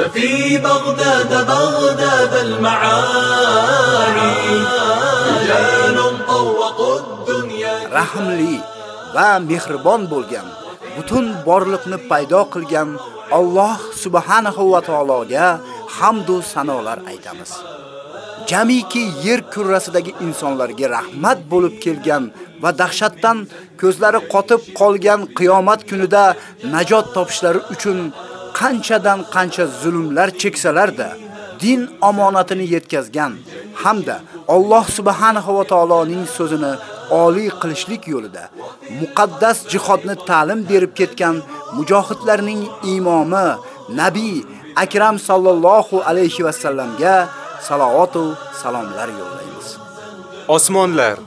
ففي بغداد بغداد المعاني رجال طوقوا الدنيا rahmli va mehribon bo'lgan, butun borliqni paydo qilgan Alloh subhanahu va taologa hamd va sanolar aytamiz. Jamiki yer kurrasidagi insonlarga rahmat bo'lib kelgan va dahshatdan ko'zlari qotib qolgan qiyomat kunida najot topishlari uchun qanchadan qancha zulmlar cheksalarda din omonatini yetkazgan hamda Alloh subhanahu va taoloning so'zini oliy qilishlik yo'lida muqaddas jihodni ta'lim berib ketgan mujohidlarning imomi Nabiy Akram sallallohu alayhi va sallamga salovat va salomlar yo'llaymiz. Osmonlar,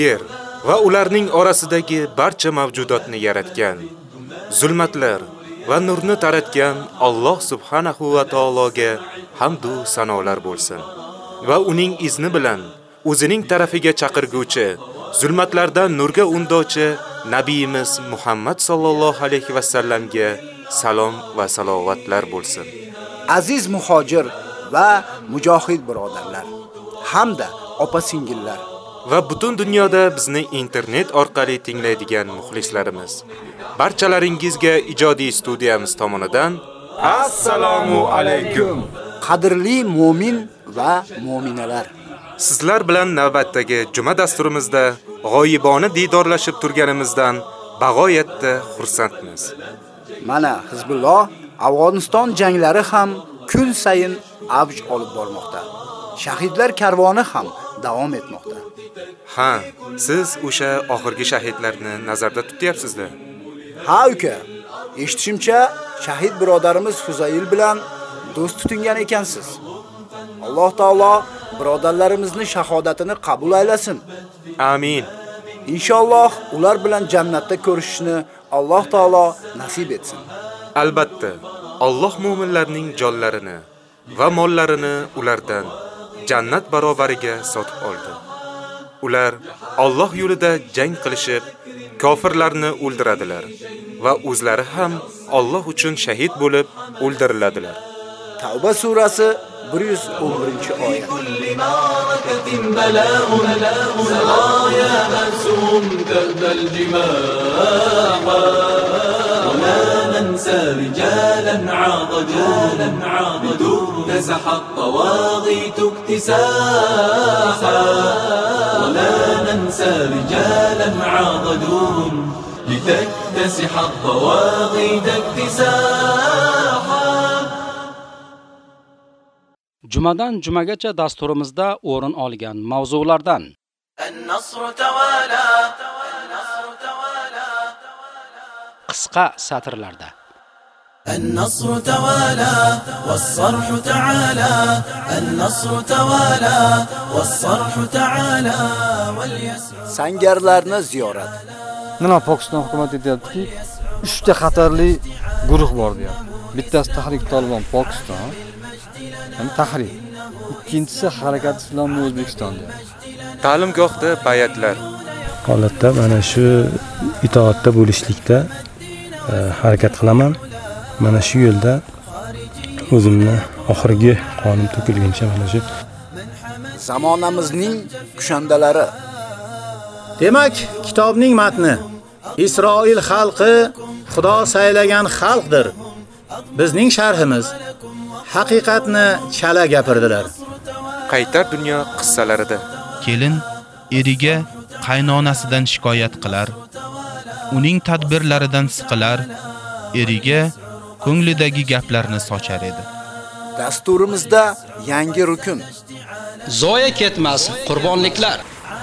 yer va ularning orasidagi barcha mavjudotni yaratgan, zulmatlar va nurni taratgan Alloh subhanahu va taologa hamd va sanolar bo'lsin. Va uning izni bilan o'zining tarafiga chaqirguvchi, zulmatlardan nurga undovchi nabiyimiz Muhammad sallallohu alayhi va sallamga salom va salovatlar bo'lsin. Aziz muhojir va mujohid birodarlar hamda opa-singillar va butun dunyoda bizni internet orqali tinglaydigan muxlislarimiz. Barchalaringizga ijodiy studiyamiz tomonidan assalomu alaykum. qadrli mu'min va mu'minalar Sizlar bilan navbatdagi juma dasturimizda g'oyibona didorlashib turganimizdan bag'oyatda xursandmiz. Mana Hizbulloh Afg'oniston janglari ham kun sayin avj olib bormoqda. Shahidlar karvoni ham davom etmoqda. Ha, siz o'sha oxirgi shahidlarni nazarda tutyapsizlar. Ha uka, eshitishimcha shahid birodarimiz Fuzayil bilan do'st tutingan ekansiz. Alloh taolo birodarlarimizni shahodatini qabul aylasin. Amin. Inshaalloh ular bilan jannatda ko'rishishni Alloh taolo nasib etsin. Albatta, Alloh mu'minlarning jonlarini va mollarini ulardan jannat barobariga sotib oldi. Ular Alloh yo'lida jang qilishib, kofirlarni o'ldiradilar va o'zlari ham Alloh uchun shahid bo'lib o'ldiriladilar. Tavba surasi 111-oyat. كل معركة بلاء سرايا مأسوم تأبى الجماح ولا ننسى رجالا عاضجونا عاضدوا نزح الطواغيت اكتساحا ولا ننسى رجالا عاضدون لتكتسح الطواغيت اكتساحا Jumadan jumagacha dasturimizda o'rin olgan mavzulardan النصر توالى النصر توالى qisqa satrlarda النصر توالى والصرح تعالى النصر توالى والصرح تعالى واليسر Sangarlarni ziyorat. Mana Pokiston hukumati aytayaptiki, 3 ta xatarli guruh bor deyapti. Bittasi Tahrik Tolibon Pokiston, ya'ni Tahrik. Ikkinchisi Harakat Islomiy O'zbekiston deyapti. Ta'limgohda bayatlar, holatda mana shu itoatda bo'lishlikda e, harakat qilaman. Mana shu yo'lda o'zimni oxirgi qonim to'kilguncha mana shu Zamonamizning kushandalari Demak, kitobning matni Isroil xalqi Xudo saylagan xalqdir. Bizning sharhimiz haqiqatni chala gapirdilar. qaytar dunyo qissalarida Kelin eriga qaynonasidan shikoyat qilar. Uning tadbirlaridan siqilar, eriga ko'nglidagi gaplarni sochar edi. dasturimizda yangi rukun. zoya ketmas qurbonliklar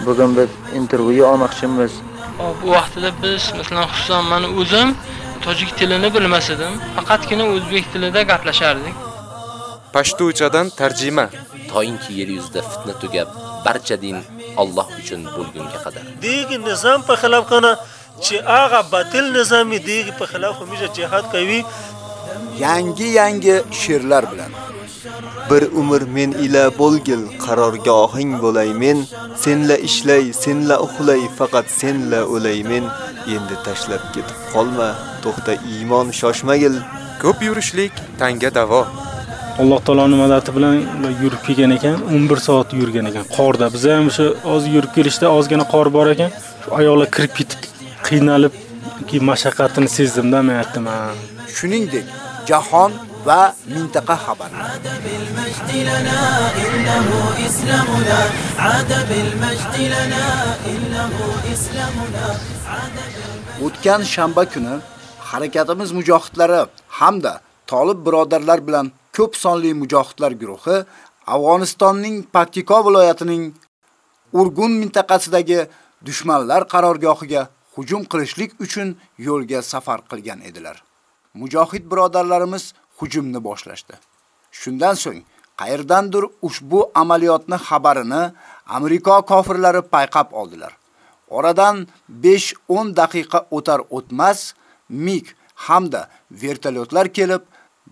Bugun biz intervyu olmoqchimiz. Hop, Bu vaqtida biz, masalan, xususan men o'zim tojik tilini bilmas edim. Faqatgina o'zbek tilida gaplashardik. Pashtuchadan tarjima toyinki yer yuzida fitna tugab, barcha din Alloh uchun bo'lgunga qadar. دیگه نظام په خلاف کنه چې هغه باطل نظامی دیگه په خلاف همیشه جهاد کوي yangi yangi she'rlar bilan. Bir umr men ila bo'lgil qarorgohing bo'lay men senla ishlay senla uxlay faqat senla o'lay men endi tashlab ketib qolma to'xta iymon shoshmagil. Ko'p yurishlik tanga davo. Alloh taoloning madadi bilan yurib kelgan ekan 11 soat yurgan ekan. Qorda biz ham o'sha oz yurib kelishda ozgina qor bor ekan. Shu ayollar kirib ketib qiynalib keyin mashaqqatini sezdimda men aytdim ha. Shuningdek jahon va mintaqa xabarlari. O'tgan shanba kuni harakatimiz mujohidlari hamda Tolib birodarlar bilan ko'p sonli mujohidlar guruhi Afg'onistonning Patiko viloyatining Urgun mintaqasidagi dushmanlar qarorgohiga hujum qilishlik uchun yo'lga safar qilgan edilar. Mujohid birodarlarimiz hujumni boshlashdi. Shundan so'ng qayerdandir ushbu amaliyotni xabarini Amerika kofirlari payqab oldilar. Oradan 5-10 daqiqa o'tar o'tmas MiG hamda vertolyotlar kelib,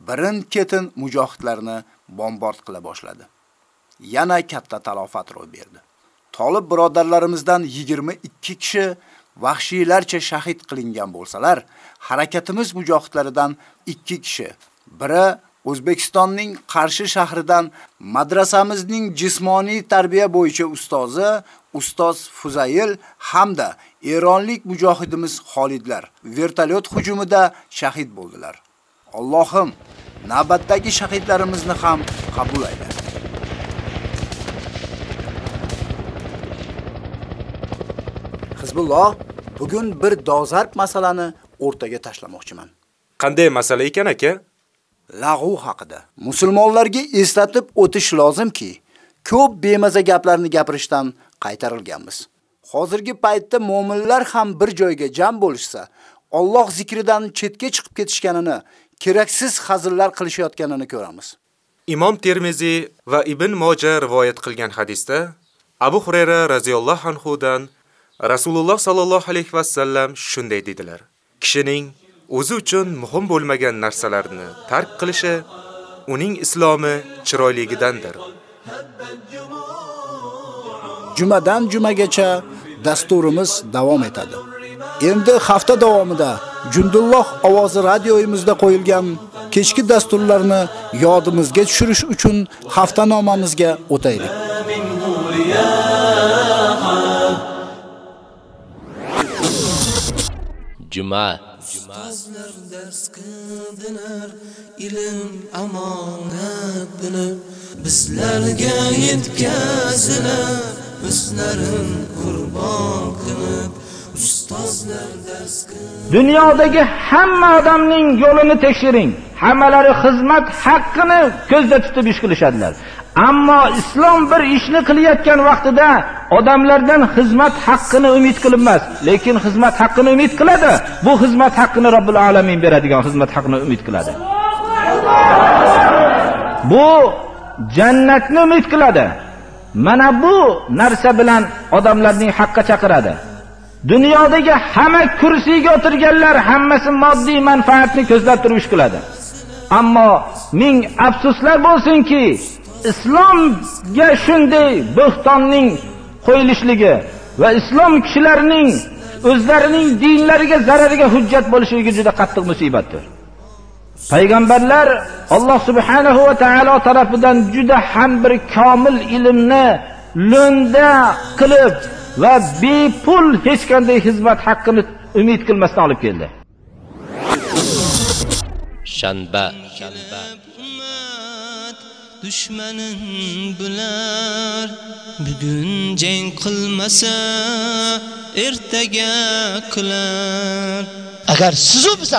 birin-ketin mujohidlarni bombard qila boshladi. Yana katta talofat ro'y berdi. Tolib birodarlarimizdan 22 kishi vahshiylarcha shahid qilingan bo'lsalar, harakatimiz mujohidlaridan 2 kishi, biri O'zbekistonning Qarshi shahridan madrasamizning jismoniy tarbiya bo'yicha ustozi ustoz Fuzayil hamda eronlik mujohidimiz Xolidlar vertolyot hujumida shahid bo'ldilar. Allohim navbatdagi shahidlarimizni ham qabul ayla. Hizbulloh bugun bir dozarb masalani o'rtaga tashlamoqchiman. Qanday masala ekan aka? Lag'u haqida. Musulmonlarga eslatib o'tish lozimki, ko'p bemaza gaplarni gapirishdan qaytarilganmiz. Hozirgi paytda mu'minlar ham bir joyga jam bo'lishsa, Alloh zikridan chetga chiqib ketishganini, keraksiz hazillar qilishayotganini ko'ramiz. Imom Termiziy va Ibn Moja rivoyat qilgan hadisda Abu Hurayra radhiyallohu anhu dan Rasululloh sallallohu alayhi va sallam shunday dedilar: Kishining o'zi uchun muhim bo'lmagan narsalarni tark qilishi uning islomi chiroyligidandir. Jumadan jumagacha dasturimiz davom etadi. Endi hafta davomida Jundulloh ovozi radioyimizda qo'yilgan kechki dasturlarni yodimizga tushirish uchun haftanomamizga o'taylik. Juma Ustozlar dars qildilar ilm omonat bilib bizlarga yetkazilar o'zlarin qurbon qilib ustozlar dars Dunyodagi hamma odamning yo'lini tekshiring. Hammalari xizmat haqqini ko'zda tutib ish qilishadilar. Ammo islom bir ishni qilayotgan vaqtida odamlardan xizmat haqqini umid qilinmas, lekin xizmat haqqini umid qiladi. Bu xizmat haqqini Robbil alamin beradigan xizmat haqqini umid qiladi. Bu jannatni umid qiladi. Mana bu narsa bilan odamlarning haqqa chaqiradi. Dunyodagi hamma kursiga o'tirganlar hammasi moddiy manfaatni ko'zlab turib ish qiladi. Ammo ming afsuslar bo'lsinki, islomga shunday bo'xtonning qo'yilishligi va islom kishilarining o'zlarining dinlariga zarariga hujjat bo'lishligi juda qattiq musibatdir. Payg'ambarlar Alloh subhanahu va taolo tarafidan juda ham bir komil ilmni lo'nda qilib va bepul hech qanday xizmat haqqini umid qilmasdan olib keldi. shanba dushmanin bular bugun jang qilmasa ertaga qilar. Agar sizu biz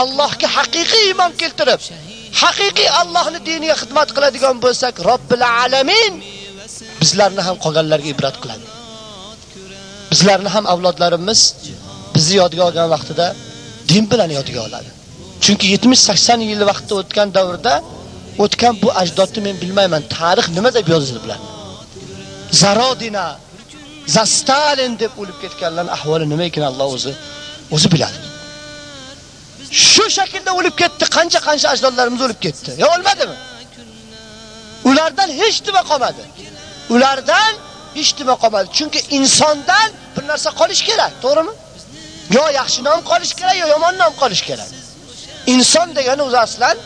Allohga haqiqiy iymon keltirib haqiqiy Allohni diniga xizmat qiladigan bo'lsak Robbil alamin bizlarni ham qolganlarga ibrat qiladi. Bizlarni ham avlodlarimiz bizni yodga olgan vaqtida din bilan yodga oladi. Chunki 70-80 yil vaqtda o'tgan davrda o'tgan bu ajdodni men bilmayman. Tarix nima deb yozildi Zarodina, Zarodina, Zastalin deb o'lib ketganlar ahvoli nima ekan Alloh o'zi o'zi biladi. Shu shaklda o'lib ketdi, qancha-qancha ajdodlarimiz o'lib ketdi. Yo o'lmadimi? Ulardan hech nima qolmadi. Ulardan hech nima qolmadi. Chunki insondan bir narsa qolish kerak, to'g'rimi? Yo yaxshi nom qolish kerak, yo yomon nom qolish kerak. Inson degani o'zi aslan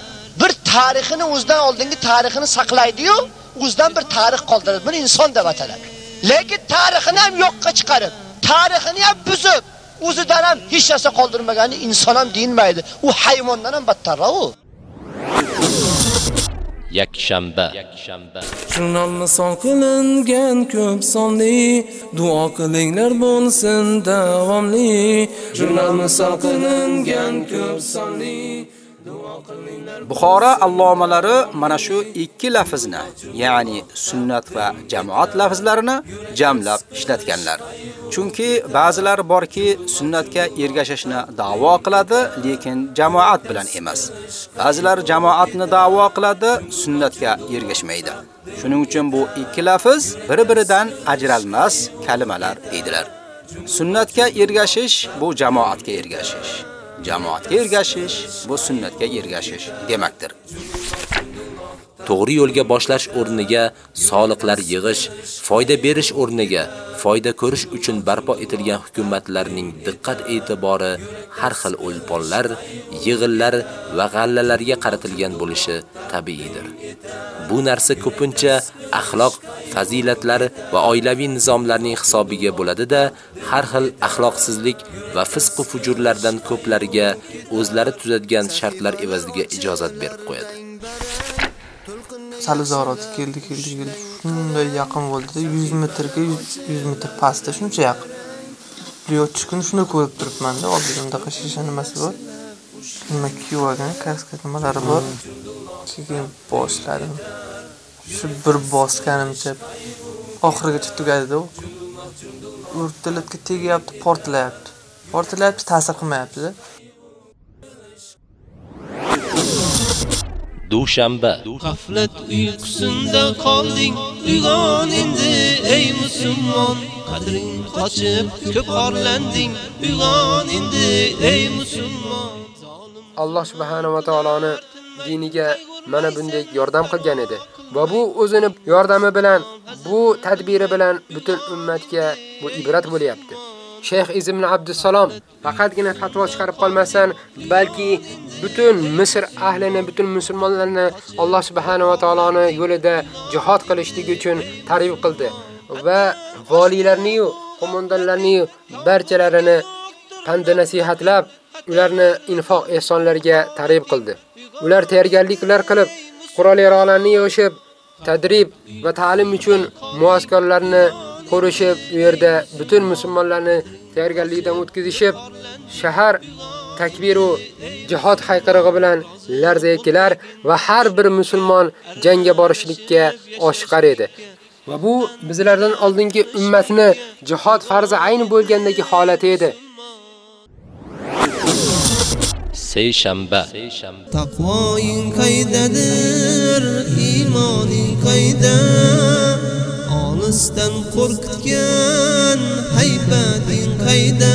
tarixini o'zidan oldingi tarixini saqlaydi-yu, o'zidan bir tarix qoldiradi. Buni inson deb ataladi. Lekin tarixini ham yo'qqa chiqarib, tarixini ham buzib, o'zidan ham hech narsa qoldirmagani inson ham deyilmaydi. U hayvondan ham battarroq u. yakshanba Jurnalni son qilingan ko'p sonli duo qilinglar bo'lsin davomli Jurnalni son qilingan ko'p sonli Buxoro allomalari mana shu ikki lafzni, ya'ni sunnat va jamoat lafzlarini jamlab ishlatganlar. Chunki ba'zilar borki, sunnatga ergashishni da'vo qiladi, lekin jamoat bilan emas. Ba'zilar jamoatni da'vo qiladi, sunnatga ergashmaydi. Shuning uchun bu ikki lafz bir-biridan ajralmas kalimalar deydilar. Sunnatga ergashish bu jamoatga ergashish. Jamoatga ergashish bu sunnatga ergashish demakdir. To'g'ri yo'lga boshlash o'rniga soliqlar yig'ish, foyda berish o'rniga foyda ko'rish uchun barpo etilgan hukumatlarning diqqat e'tibori har xil o'lponlar, yig'inlar va g'allalarga qaratilgan bo'lishi tabiiydir. Bu narsa ko'pincha axloq, fazilatlar va oilaviy nizomlarning hisobiga bo'ladi-da, har xil axloqsizlik va fisq va fujurlardan ko'plariga o'zlari tuzadigan shartlar evaziga ijozat berib qo'yadi. Salizorot keldi, keldi, keldi. Shunday yaqin bo'ldi, 100 metrga 100 metr pastda shuncha yaqin. Yo'q, kun shuni ko'rib turibman-da, oldimda shisha nimasi bor. Nima kiyib kaska nimalari bor. Keyin boshladim. Shu bir bosganimcha oxirigacha tugadi-da. u. O'rtalikka tegyapti, portlayapti. Portlayapti, ta'sir qilmayapti-da. Dushanba G'aflat uyqusinda qolding uyg'on endi ey musulmon qadring qochib ko'p orlanding uyg'on endi ey musulmon Alloh subhanahu va taoloni diniga mana bunday yordam qilgan edi. Va bu o'zini yordami bilan, bu tadbiri bilan butun ummatga bu ibrat bo'lyapti. Sheyx Izm Abdussalom faqatgina fatvo chiqarib qolmasan, balki butun Misr ahlini, butun musulmonlarni Alloh subhanahu va taoloni yo'lida jihad qilishlik uchun targ'ib qildi va valilarni, qo'mondonlarni barchalarini pand nasihatlab, ularni infoq ehsonlarga targ'ib qildi. Ular tayyorgarliklar qilib, qurol-yarog'larni yig'ishib, tadrib va ta'lim uchun muaskarlarni qurishib, u yerda butun musulmonlarni tayyorgarlikdan o'tkazishib, shahar takbir va jihad hayqirig'i bilan larzaga kelar va har bir musulmon jangga borishlikka oshiqar edi. Va bu bizlardan oldingi ummatni jihad farzi ayni bo'lgandagi holati edi. Seyshanba Taqvoing qaydadir, iymoning qayda? Olisdan qo'rqitgan haybating qayda?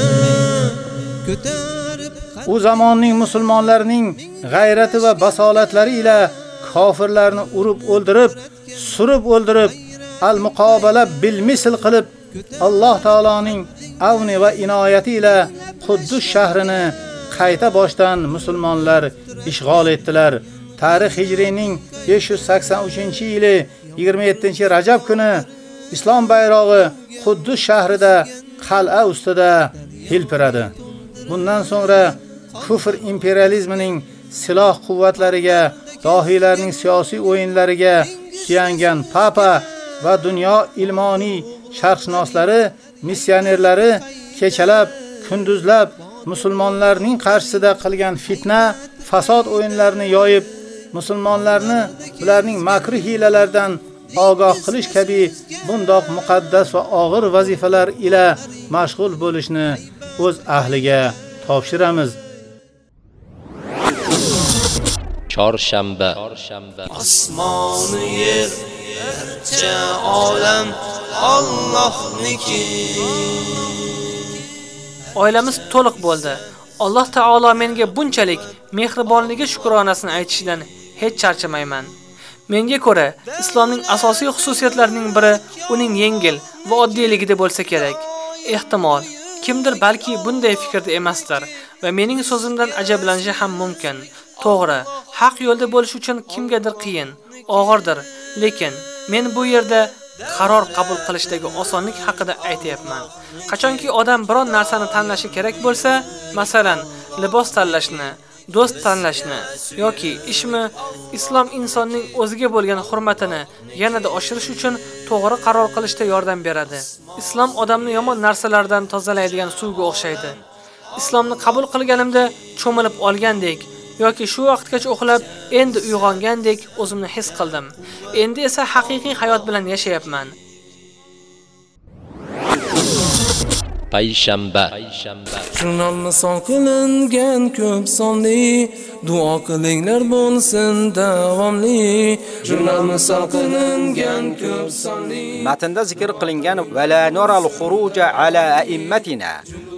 Ko'tarib u zamonning musulmonlarining g'ayrati va basolatlari ila kofirlarni urib o'ldirib, surib o'ldirib, al-muqobala bil misl qilib Alloh taoloning avni va inoyati ila Quddus shahrini qayta boshdan musulmonlar ishg'ol etdilar. Tarix hijrining 583-yili 27-Rajab kuni islom bayrog'i Quddus shahrida qal'a ustida hilpiradi. Bundan so'ngra kufr imperializmining siloh quvvatlariga, dohiylarning siyosiy o'yinlariga suyangan papa va dunyo ilmoniy sharqshunoslari, missionerlari kechalab, kunduzlab musulmonlarning qarshisida qilgan fitna, fasod o'yinlarini yoyib, musulmonlarni ularning makr hilalaridan ogoh qilish kabi bundoq muqaddas va og'ir vazifalar ila mashg'ul bo'lishni o'z ahliga topshiramiz. chorshanba osmoni yer barcha olam Allohniki Oilamiz to'liq bo'ldi. Alloh taolo menga bunchalik mehribonligi shukronasini aytishdan hech charchamayman. Menga ko'ra, islomning asosiy xususiyatlarining biri uning yengil va oddiyligida bo'lsa kerak. Ehtimol, kimdir balki bunday fikrda emasdir va mening so'zimdan ajablanishi ham mumkin. To'g'ri, haq yo'lda bo'lish uchun kimgadir qiyin, og'irdir, lekin men bu yerda qaror qabul qilishdagi osonlik haqida aytayapman. Qachonki odam biron narsani tanlashi kerak bo'lsa, masalan, libos tanlashni, do'st tanlashni yoki ishmi, islom insonning o'ziga bo'lgan hurmatini yanada oshirish uchun to'g'ri qaror qilishda yordam beradi. Islom odamni yomon narsalardan tozalaydigan suvga o'xshaydi. Islomni qabul qilganimda cho'milib olgandek yoki shu vaqtgacha uxlab, endi uyg'ongandek o'zimni his qildim. Endi esa haqiqiy hayot bilan yashayapman. Payshanba. Jurnalni son qilingan ko'p sonli duo qilinglar bo'lsin davomli. Jurnalni son qilingan ko'p sonli. Matnda zikr qilingan vala nural khuruja ala a'immatina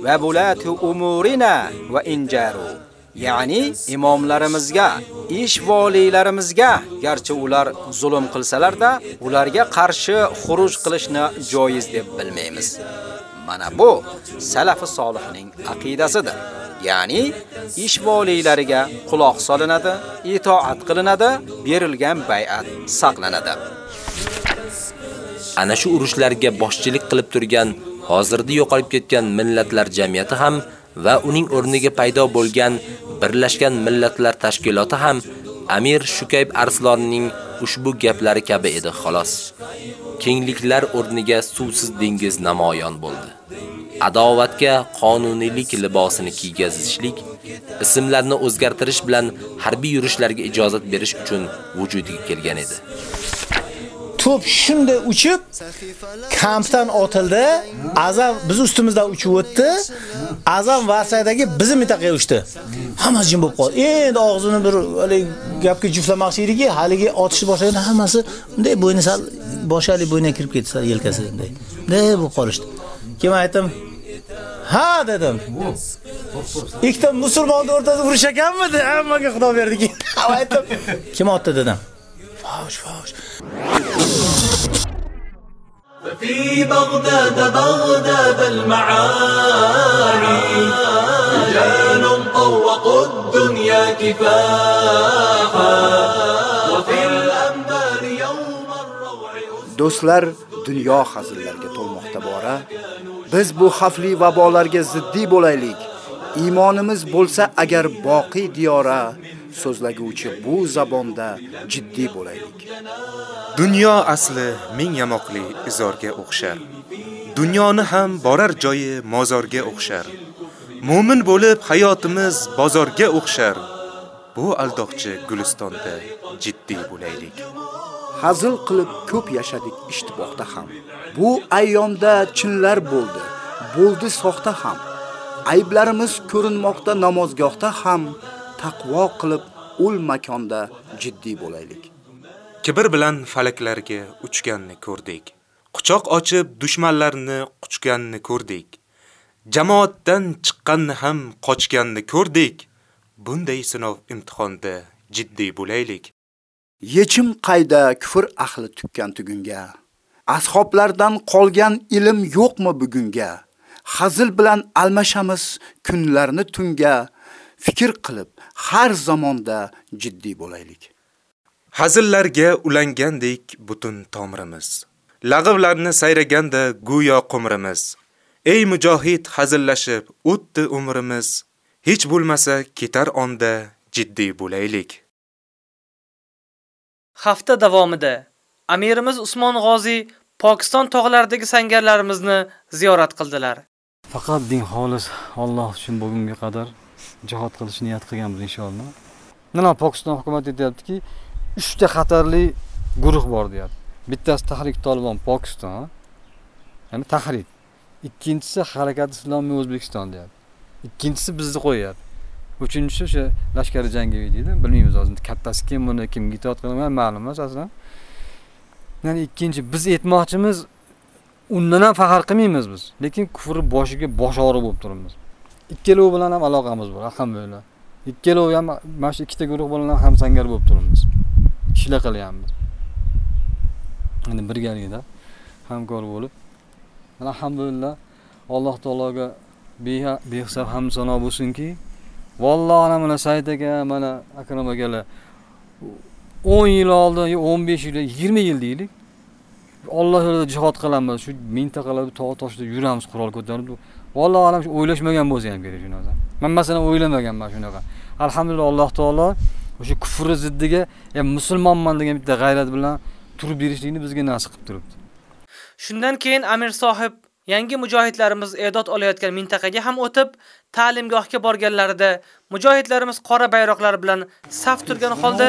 va bulati umurina va injaru Ya'ni imomlarimizga, ish voliylarimizga garchi ular zulm qilsalar-da, ularga qarshi xuruj qilishni joiz deb bilmaymiz. Mana bu salafi solihning aqidasidir. Ya'ni ish voliylariga quloq solinadi, itoat qilinadi, berilgan bay'at saqlanadi. ana shu urushlarga boshchilik qilib turgan hozirda yo'qolib ketgan millatlar jamiyati ham va uning o'rniga paydo bo'lgan Birlashgan Millatlar Tashkiloti ham Amir Shukayb Arslonning ushbu gaplari kabi edi xolos. Kengliklar o'rniga suvsiz dengiz namoyon bo'ldi. Adovatga qonuniylik libosini kiygazishlik, ismlarni o'zgartirish bilan harbiy yurishlarga ijozat berish uchun vujudiga kelgan edi. To'p shunday uchib, kampdan otildi. Azam biz ustimizdan uchib o'tdi. Azam varsaydagi bizim mintaqaga uchdi. Hamma jim bo'lib qoldi. Endi og'zini bir haligi gapga juftlamoqchi ediki, haligi otishni boshlaganda hammasi bunday bo'yni sal boshali bo'yniga kirib ketdi, sal yelkasi bunday. Bunday bo'lib qolishdi. Keyin aytdim, Ha dedim. Ikkita musulmonni o'rtasida urush ekanmidi? Hammaga xudo berdi. Aytdim. Kim otdi dedim. Fosh, fosh. في بغداد بغداد المعاني رجال طوقوا الدنيا كفاحا وفي الأنبار يوم Do'stlar, dunyo hazillarga to'lmoqda bora. Biz bu xavfli vabolarga ziddiy bo'laylik. Iymonimiz bo'lsa agar boqiy diyora so'zlaguvchi bu zabonda jiddiy bo'laylik. Dunyo asli ming yamoqli izorga o'xshar. Dunyoni ham borar joyi mozorga o'xshar. Mo'min bo'lib hayotimiz bozorga o'xshar. Bu aldoqchi gulistonda jiddiy bo'laylik. Hazil qilib ko'p yashadik ishtiboqda ham. Bu ayyomda chinlar bo'ldi, bo'ldi soxta ham. Ayblarimiz ko'rinmoqda namozgohda ham, taqvo qilib ul makonda jiddiy bo'laylik. Kibr bilan falaklarga uchganni ko'rdik. Quchoq ochib dushmanlarni quchganni ko'rdik. Jamoatdan chiqqanni ham qochganni ko'rdik. Bunday sinov imtihonda jiddiy bo'laylik. Yechim qayda kufr ahli tukkan tugunga? Ashoblardan qolgan ilm yo'qmi bugunga? Hazil bilan almashamiz kunlarni tunga. Fikr qilib har zamonda jiddiy bo'laylik. Hazillarga ulangandek butun tomirimiz. Lag'ivlarni sayraganda go'yo qumrimiz. Ey mujohid hazillashib o'tdi umrimiz. Hech bo'lmasa ketar onda jiddiy bo'laylik. Hafta davomida Amirimiz Usmon G'ozi Pokiston tog'laridagi sangarlarimizni ziyorat qildilar. Faqat din xolis Alloh uchun bugunga qadar jihod qilish niyat qilganmiz inshaalloh. Mana Pokiston hukumati aytyaptiki 3 ta xatarli guruh bor deyapti. Bittasi Tahrik Tolibon Pokiston, ya'ni Tahrik. Ikkinchisi Harakat Islomiy O'zbekiston deyapti. Ikkinchisi bizni qo'yyapti uchinchisi o'sha lashkari jangoviy deydi bilmaymiz hozir kattasi kim buni kimga itoat qilaman ma'lum emas aslan ya'ni ikkinchi biz aytmoqchimiz undan ham faxr qilmaymiz biz lekin kufrni boshiga bosh og'riq bo'lib turibmiz ikkalovi bilan ham aloqamiz bor alhamdulillah. Ikkalovi ham mana shu ikkita guruh bilan ham sangar bo'lib turibmiz. Ishlar qilyapmiz. Endi birgalikda hamkor bo'lib alhamdulillah alloh taologa behisob ham sano bo'lsinki valloh ana mana said aka mana akrom akalar o'n yil oldin yo o'n besh yil yigirma yil deylik olloh yo'lida jihod qilamiz shu mintaqalarda tog' toshda yuramiz qurol ko'tarib vallohu alam shu o'ylashmagan bo'lsa ham kerak shu narsa man masalan o'ylamaganman shunaqa. Alhamdulillah alloh taolo o'sha kufri ziddiga musulmonman degan bitta g'ayrat bilan turib berishlikni bizga nasib qilib turibdi. Shundan keyin amir sohib yangi mujohidlarimiz e'dod olayotgan mintaqaga ham o'tib ta'limgohga borganlarida mujohidlarimiz qora bayroqlar bilan saf turgan holda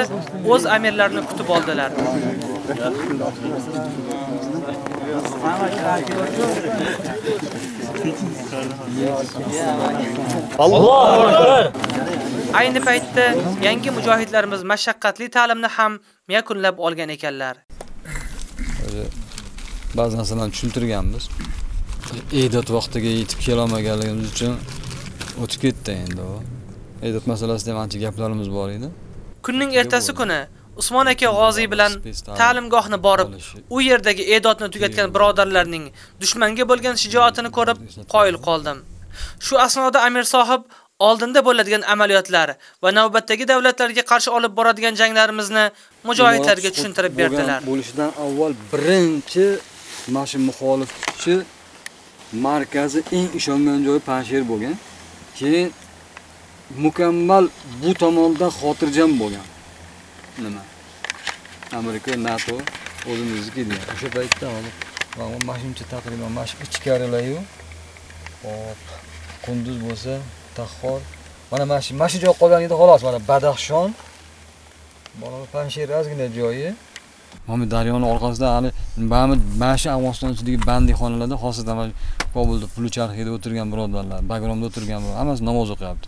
o'z amirlarini kutib oldilar. Allohu akbar. Ayni paytda yangi mujohidlarimiz mashaqqatli ta'limni ham yakunlab olgan ekanlar. Ba'zi narsalarni tushuntirganmiz. E'dod vaqtiga yetib kela olmaganligimiz uchun o'tib ketdi endi u. Masalasida ham ancha gaplarimiz bor edi. Kunning ertasi kuni Usmon aka G'oziy bilan ta'limgohni borib, u yerdagi e'dodni tugatgan birodarlarning dushmanga bo'lgan shijoatini ko'rib qoyil qoldim. Shu asnoda Amir sohib oldinda bo'ladigan amaliyotlar va navbatdagi davlatlarga qarshi olib boradigan janglarimizni mujohidlarga tushuntirib berdilar. Bo'lishidan avval birinchi shu muxolifchi markazi eng ishongan joyi Panjshir bo'lgan. Keyin mukammal bu tomondan xotirjam bo'lgan. Nima? Amerika nato o'zimizniki deydi o'sha paytda mana shuncha taqriban mana shu ichkarilayu. Hop qunduz bo'lsa tahhor. Mana mana shu mana shu joy qolgan edi xolos. Mana badaxshon. Mana panshir ozgina joyi. Mana daryoni orqasida hali mana mana shu afg'oniston ichidagi bandixonalarda xosatan mana kobulda pulucharxiyada o'tirgan birodarlar bagromda o'tirgan hammasi namoz o'qiyapti.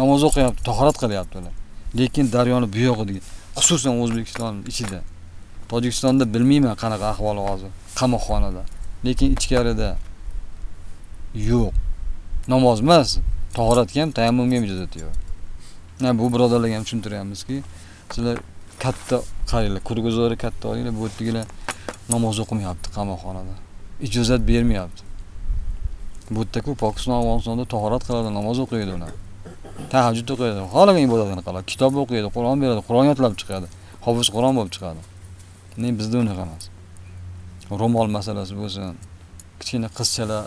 Namoz o'qiyapti tahorat qilyapti ular lekin daryoni bu yog'idagi xususan o'zbekiston ichida. Tojikistonda bilmayman qanaqa ahvoli hozir. Qamoqxonada. Lekin ichkarida yo'q. Namoz emas tahoratga ham tayammumga ham ijozat yo'q bu birodarlarga ham tushuntiryapmizki sizlar katta qaranglar kurguzori katta olinglar bu yerdagilar namoz o'qimayapti qamoqxonada. Ijozat bermayapti. Bu yerdaku pokiston afg'onistonda tahorat qiladi namoz o'qiydi ular tahajjud o'qiydi xohlagan ibodatini qiladi kitob o'qiydi qur'on beradi qur'on yodlab chiqadi hofiz qur'on bo'lib chiqadi ne bizda unaqa emas ro'mol masalasi bo'lsin kichkina qizchalar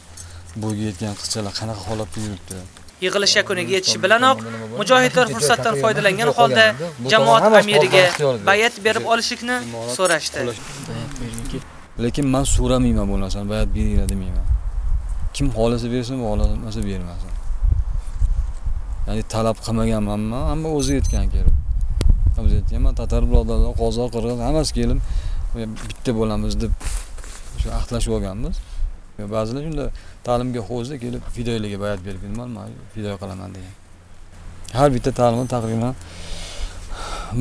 bo'yga yetgan qizchalar qanaqa holatda yuribdi Yig'ilish yakuniga yetishi bilanoq mujohidlar fursatdan foydalangan holda jamoat amiriga bayat berib olishlikni so'rashdi. Lekin men so'ramayman bu narsani, bayat beringlar demayman. Kim xohlasa bersin, xohlamasa bermasin. Ya'ni talab qilmaganmanmi ammo o'zi aytgan kelib. O'zi aytganman tatar birodarlar qozoq qirg'iz hammasi kelib bitta bo'lamiz deb o'sha ahdlashib olganmiz. Ba'zilar shunda ta'limga ho'zda kelib fidoylarga bayat berib man fidoy qilaman degan. Har bitta ta'limda taqriban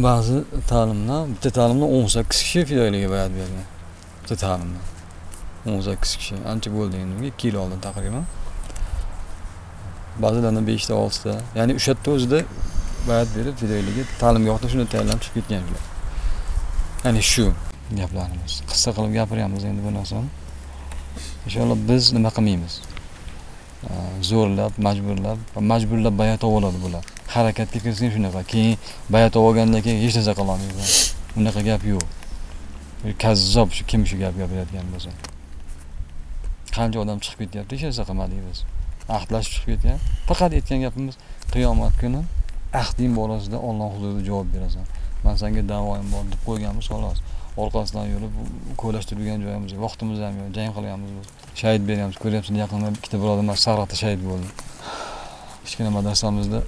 ba'zi ta'limdan bitta ta'limdan o'n sakkiz kishi fidoylarga bayat bergan. Bitta ta'limdan o'n sakkiz kishi ancha bo'ldi endi ikki yil oldin taqriban. Ba'zilardan beshta oltita ya'ni o'sha yerda o'zida bayat berib fidoyiligi ta'limgohda shunday tayyorlanib chiqib ketgan shular ya'ni shu gaplarimiz. Qissa qilib gapiryapmiz endi bu narsani. Inshaalloh biz nima qilmaymiz? Zo'rlab majburlab majburlab bayat oladi bular. Harakatga kirsang shunaqa keyin bayat olgandan keyin hech narsa qilolmaysan unaqa gap yo'q. Kazzob shu kim shu gap gapirayotgan bo'lsa. Qancha odam chiqib ketyapti hech narsa qilmadik biz ahdlashib chiqib ketgan. Faqat aytgan gapimiz qiyomat kuni ahding borasida olloh huzurida javob berasan. Man senga da'voyim bor deb qo'yganmiz xolos. Orqasidan yurib ko'lashtirib yurgan joyimiz yo'q vaqtimiz ham yo'q jang qilganmiz shahid beryapmiz ko'ryapsiz yaqinda ikkita birodarimiz sariqda shahid bo'ldi. Kichkina madrasamizda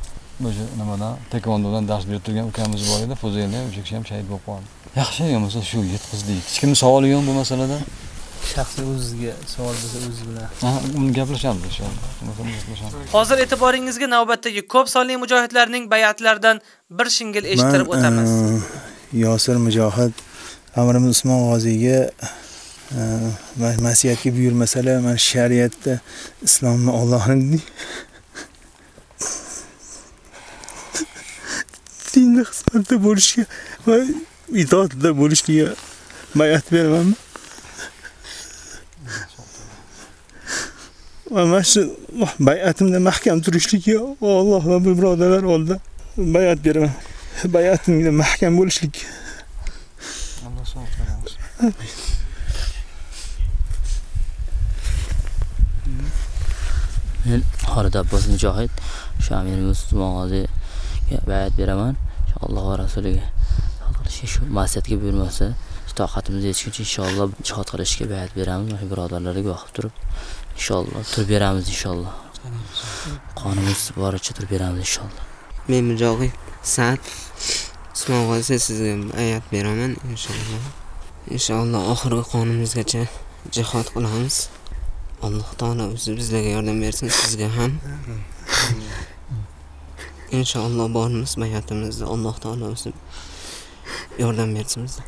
o'sha nimadan tekvondodan dars berib turgan ukamiz bor edi fuzeyda o'sha kishi ham shahid bo'lib qoldi. Yaxshi bo'lmasa shu yetkazdik hech kimni savoli yo'q bu masalada. Shaxsiy o'zizga savol bo'lsa o'ziz bilan gaplashamiz inshaalloh. Hozir e'tiboringizga navbatdagi ko'p sonli mujohidlarning bayatlaridan bir shingil eshittirib o'tamiz. Yosir Mujohid Amirimiz Usmon G'oziyga e, ma- masiyatga buyurmasalar, mana shariatda islomni Allohning dinda xizmatda bo'lishga va itoatda bo'lishga bayat beraman. Va mana shu bayatimda mahkam turishlikka Alloh va bu birodarlar oldida bayat beraman. Bayatimda mahkam bo'lishlik. Alloh sog'lik bersin. Men Xolid Abbos Mujohid shu amirimiz Usmon G'oziga bayat beraman. Shu Alloh va rasuliga qilishga shu masiyatga buyurmasa, toqatimiz yetishguncha inshaalloh jihod qilishga bayat beramiz. Mana birodarlarga guvoh qilib turib, inshaalloh turib beramiz inshaalloh. Qonimiz boricha turib beramiz inshaalloh. Men Mujohid Sa'd Usmon G'ozi sizga ayat beraman inshaalloh. Inshaalloh oxirgi qonimizgacha jihod qilamiz. Alloh taolo o'zi bizlarga yordam bersin, sizga ham. Inshaalloh bormiz bayatimizda Alloh taolo o'zi yordam bersin bizga.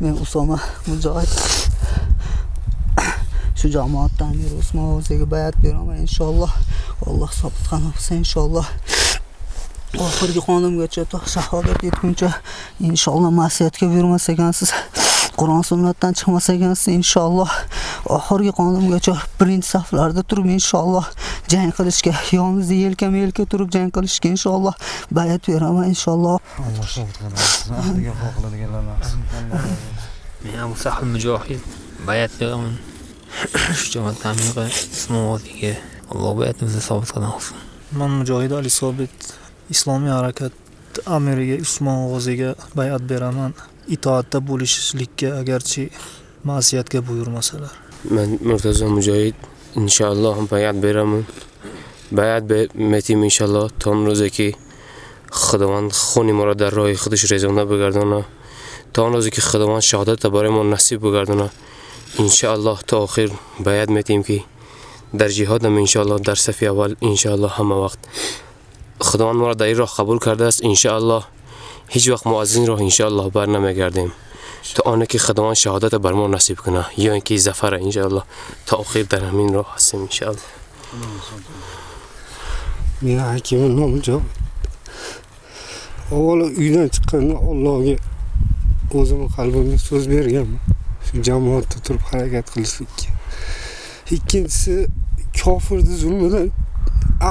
Men Usoma Mujohid shu jamoatdan amir Usmon G'oziga bayat beraman inshaalloh. Alloh sobit qilib qilsa inshaalloh. Oxirgi qonimgacha to shahodat yetguncha inshaalloh masiyatga buyurmas ekansiz. Qur'on sunnatdan chiqmas ekansiz inshaalloh. Oxirgi qonimgacha birinchi saflarda turib inshaalloh jang qilishga yolg'iz yelkama yelka turib jang qilishga inshaalloh bayat beraman inshaalloh. Men abu sahl mujohid bayat beraman. Shu jamoat tamiga ismoilga alloh bayatimizni sobit qadam qilsin. Man mujohid ali sobit islomiy harakat amiriga usmon g'oziga bayat beraman. Itoatda bo'lishlikka agarchi ma'siyatga buyurmasalar. Man murtazo mujohid مجاهد انشاءالله بیعت برم بیعت میتیم انشاءالله تا اون روزی که خداوند خونی ما را در راه خودش رزانه بگردانه تا روزی که خداوند شهادت برای ما نصیب بگردانه انشاءالله تا آخر بیعت میتیم که در جهاد هم انشاءالله در صف اول انشاءالله همه وقت خداوند ما را در این راه قبول کرده است. انشاءالله هیچ وقت ما از این راه انشاءالله بر نمیگردیم. تا آنه که خداوند شهادت بر ما نصیب کنه یا اینکه ظفر انشاءالله تا آخر در همین راه هستیم انشاءالله Men hakimim Nomjon. Avvalo uydan chiqqanda Allohga o'zimni qalbimga so'z berganman. Shu jamoatda turib harakat qilishlikka. Ikkinchisi kofirni zulmidan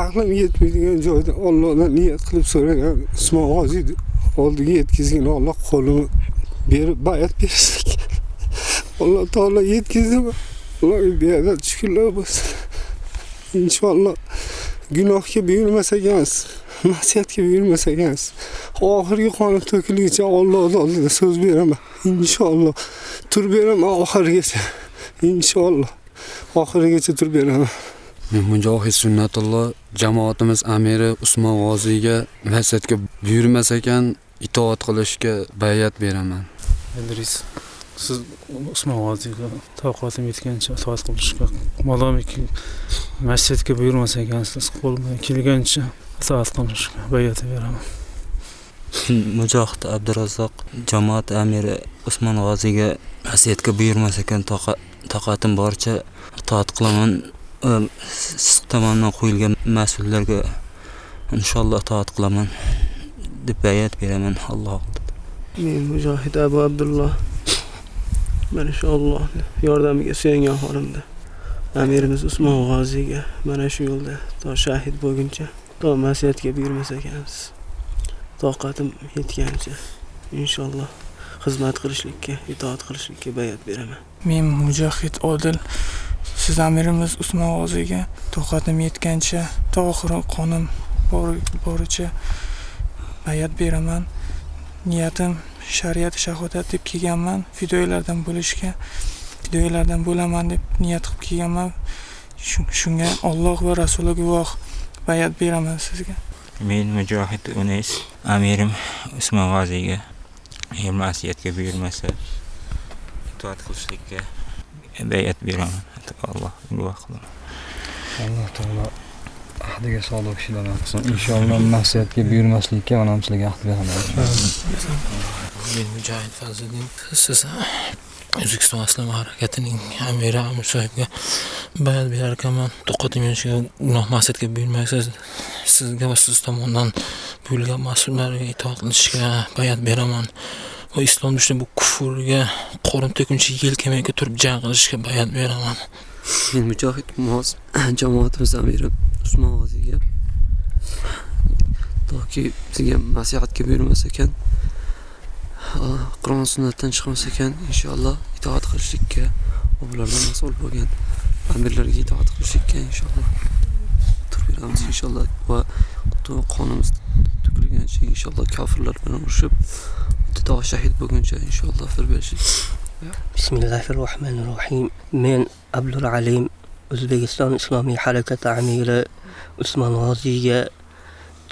aqlim yetmaydigan joyda Allohdan niyat qilib so'ragan Usmon G'oziyni oldiga yetkazgan Alloh qo'lini berib bayat berishlik. Alloh taolo yetkazdi. Allohga beadad shukrlar bo'lsin. Inshaalloh gunohga buyurmasak ekansiz masiyatga buyurmasak ekansiz oxirgi qonim to'kilguncha Alloh oldida so'z beraman inshaalloh turib beraman oxirigacha inshaalloh oxirigacha turib beraman Men Mujohid Sunnatulloh jamoatimiz amiri Usmon G'oziyga masiyatga buyurmas ekan itoat qilishga bayat beraman. Idris siz Usmon G'oziyga toqatim yetgancha itoat qilishga modomiki masjidga buyurmas ekansiz qo'limdan kelgancha itoat qilishga bayat beraman. Mujohid abdurazzoq jamoat amiri usmon g'oziyga masjidga buyurmas ekan toqatim boricha itoat qilaman. Siz tomonidan qo'yilgan mas'ullarga inshaalloh itoat qilaman deb bayat beraman. Alloh Men Mujohid Abu Abdulloh mana shu Allohni yordamiga suyangan holimda amirimiz Usmon G'oziyga mana shu yo'lda to shahid bo'lguncha to masiyatga buyurmas ekansiz. Toqatim yetgancha inshaalloh xizmat qilishlikka, itoat qilishlikka bayat beraman. Men Mujohid Odil siz amirimiz Usmon G'oziyga toqatim yetgancha to oxiri qonim boricha bayat beraman. Niyatim shariat shahodat deb kelganman, fidoilardan bo'lishga, fidoilardan bo'laman deb niyat qilib kelganman. Shu- Shunga Alloh va Rasuli guvoh bayat beraman sizga. men mujohid unis amirim usmon g'oziyga agar ma'siyatga buyurmasa itoat qilishlikka bayat beraman. Alloh guvoh qilaman. Alloh taolo ahdiga sodiq kishilardan qilsin. Inshaalloh nasihatga buyurmaslikka onam sizlarga ahd beraman men mujohid fazliddin siz o'zbekiston islom harakatining amiri amir sohibga bayat berar ekanman to'qatim yoshga gunoh maqsadga buyurmaysiz sizga va siz tomonidan buyurilgan mas'ullarga itoat qilishga bayat beraman va islom dushni bu kufrga qorin to'kuncha yelkamaga turib jang qilishga bayat beraman men mujohid moz jamoatimiz amiri usmon g'oziyga toki bizga nasihatga buyurmas ekan qur'on sunnatdan chiqmas ekan inshaalloh itoat qilishlikka va bulardan mas'ul bo'lgan amirlarga itoat qilishlikka inshaalloh turib beramiz inshaalloh va qonimiz to'kilgancha inshaalloh kofirlar bilan urushib to shahid bo'lguncha inshaalloh fir berishlik. Bismillahi rohmanir rohim men abdul alim o'zbekiston islomiy harakati amiri usmon g'oziyga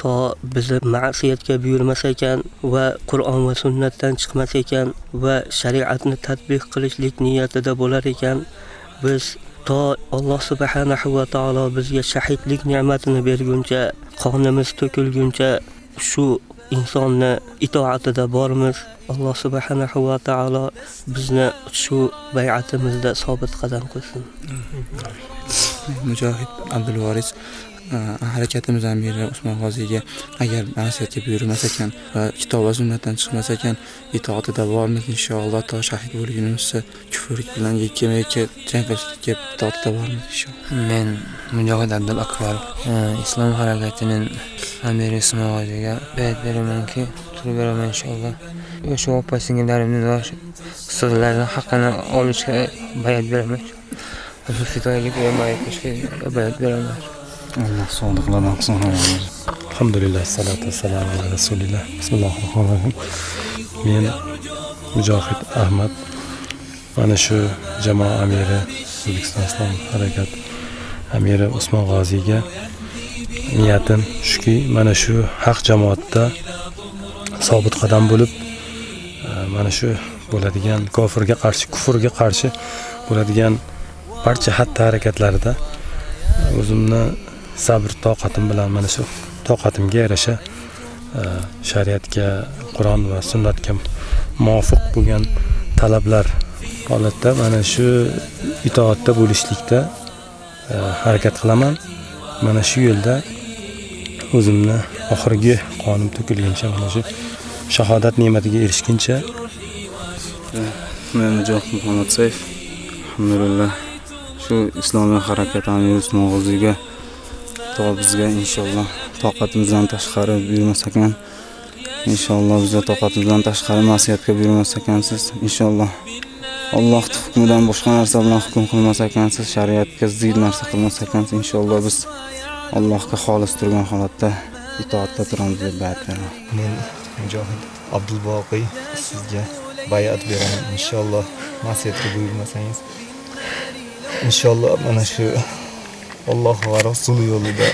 to bizni ma'siyatga buyurmas ekan va qur'on va sunnatdan chiqmas ekan va shariatni tatbiq qilishlik niyatida bo'lar ekan biz to alloh subhanahu va taolo bizga shahidlik ne'matini berguncha qonimiz to'kilguncha shu insonni itoatida bormiz. Alloh subhanahu va taolo bizni shu bay'atimizda sobit qadam qilsin. Mujohid abdulvoris Э, harakatimiz amiri usmon g'oziyga agar nasihatga buyurmas ekan va kitob va sunnatdan chiqmas ekan itoatida bormiz inshaalloh to shahid bo'lgunimizcha kufrlik bilan yakkama yakka jang qilishlikka itoatida bormiz inshaalloh. Men mujohid abdul akbar e, islom harakatining amiri usmon g'oziyga bayat beramanki turib beraman inshaalloh. O'sha opa singillarimni ustozlarni haqqini olishga bayat beraman. Shu fidoyilik bayat bayat beraman. Alloh sodiqlardan qilsin alhamdulillah salatu vassalamu ala rasulillah. Bismillahi rohmanir rohim men mujohid ahmad mana shu jamoa amiri o'zbekiston islom harakat amiri usmon g'oziyga niyatim shuki mana shu haq jamoatda sobit qadam bo'lib e, mana shu bo'ladigan kofirga qarshi kufrga qarshi bo'ladigan barcha xatti harakatlarida o'zimni sabr toqatim bilan mana shu toqatimga yarasha e, shariatga qur'on va sunnatga muvofiq bo'lgan talablar holatda mana shu itoatda bo'lishlikda e, harakat qilaman. Mana shu yo'lda o'zimni oxirgi qonim to'kilguncha mana shu shahodat ne'matiga erishguncha e, men mujohid muhammad saif alhamdulillah shu islomiy harakat amiri usmon to bizga inshaalloh toqatimizdan tashqari buyurmas ekan inshaalloh bizga toqatimizdan tashqari masiyatga buyurmas ekansiz inshaalloh. Allohni hukmidan boshqa narsa bilan hukm qilmas ekansiz shariatga zid narsa qilmas ekansiz inshaalloh biz allohga xolis turgan holatda itoatda turamiz deb bayat beraman men mujohid abdulboqiy sizga bayat beraman. Inshaalloh masiyatga buyurmasangiz inshaalloh mana shu alloh va rasuli yo'lida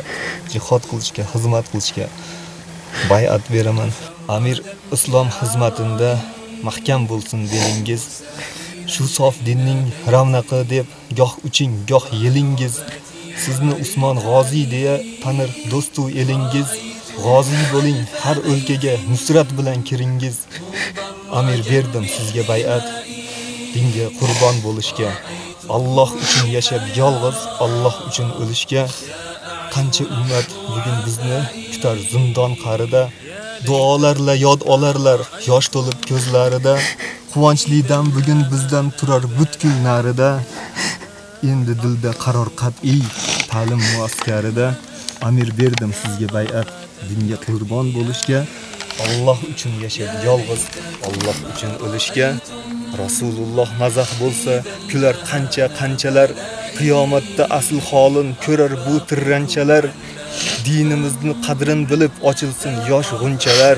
jihod qilishga xizmat qilishga bayat beraman. Amir islom xizmatida mahkam bo'lsin dilingiz shu sof dinning ravnaqi deb goh uching goh yelingiz. sizni usmon g'oziy deya tanir do'stu elingiz. G'oziy bo'ling har o'lkaga nusrat bilan kiringiz. Amir berdim sizga bay'at. Dinga qurbon bo'lishga. Alloh uchun yashab yolg'iz Alloh uchun o'lishga qancha ummat bugun bizni kutar zindon qarida. Duolarla yod olarlar yosh to'lib ko'zlarida. Quvonchlidan bugun bizdan turar butkul narida. Endi dilda qaror qat'iy ta'lim muaskarida. Amir berdim sizga bay'at dinga qurbon bo'lishga. Alloh uchun yashab yolg'iz Alloh uchun o'lishga. Rasululloh mazax bo'lsa kular qancha qanchalar qiyomatda asl holin ko'rar bu tirranchalar dinimizni qadrin bilib ochilsin yosh g'unchalar.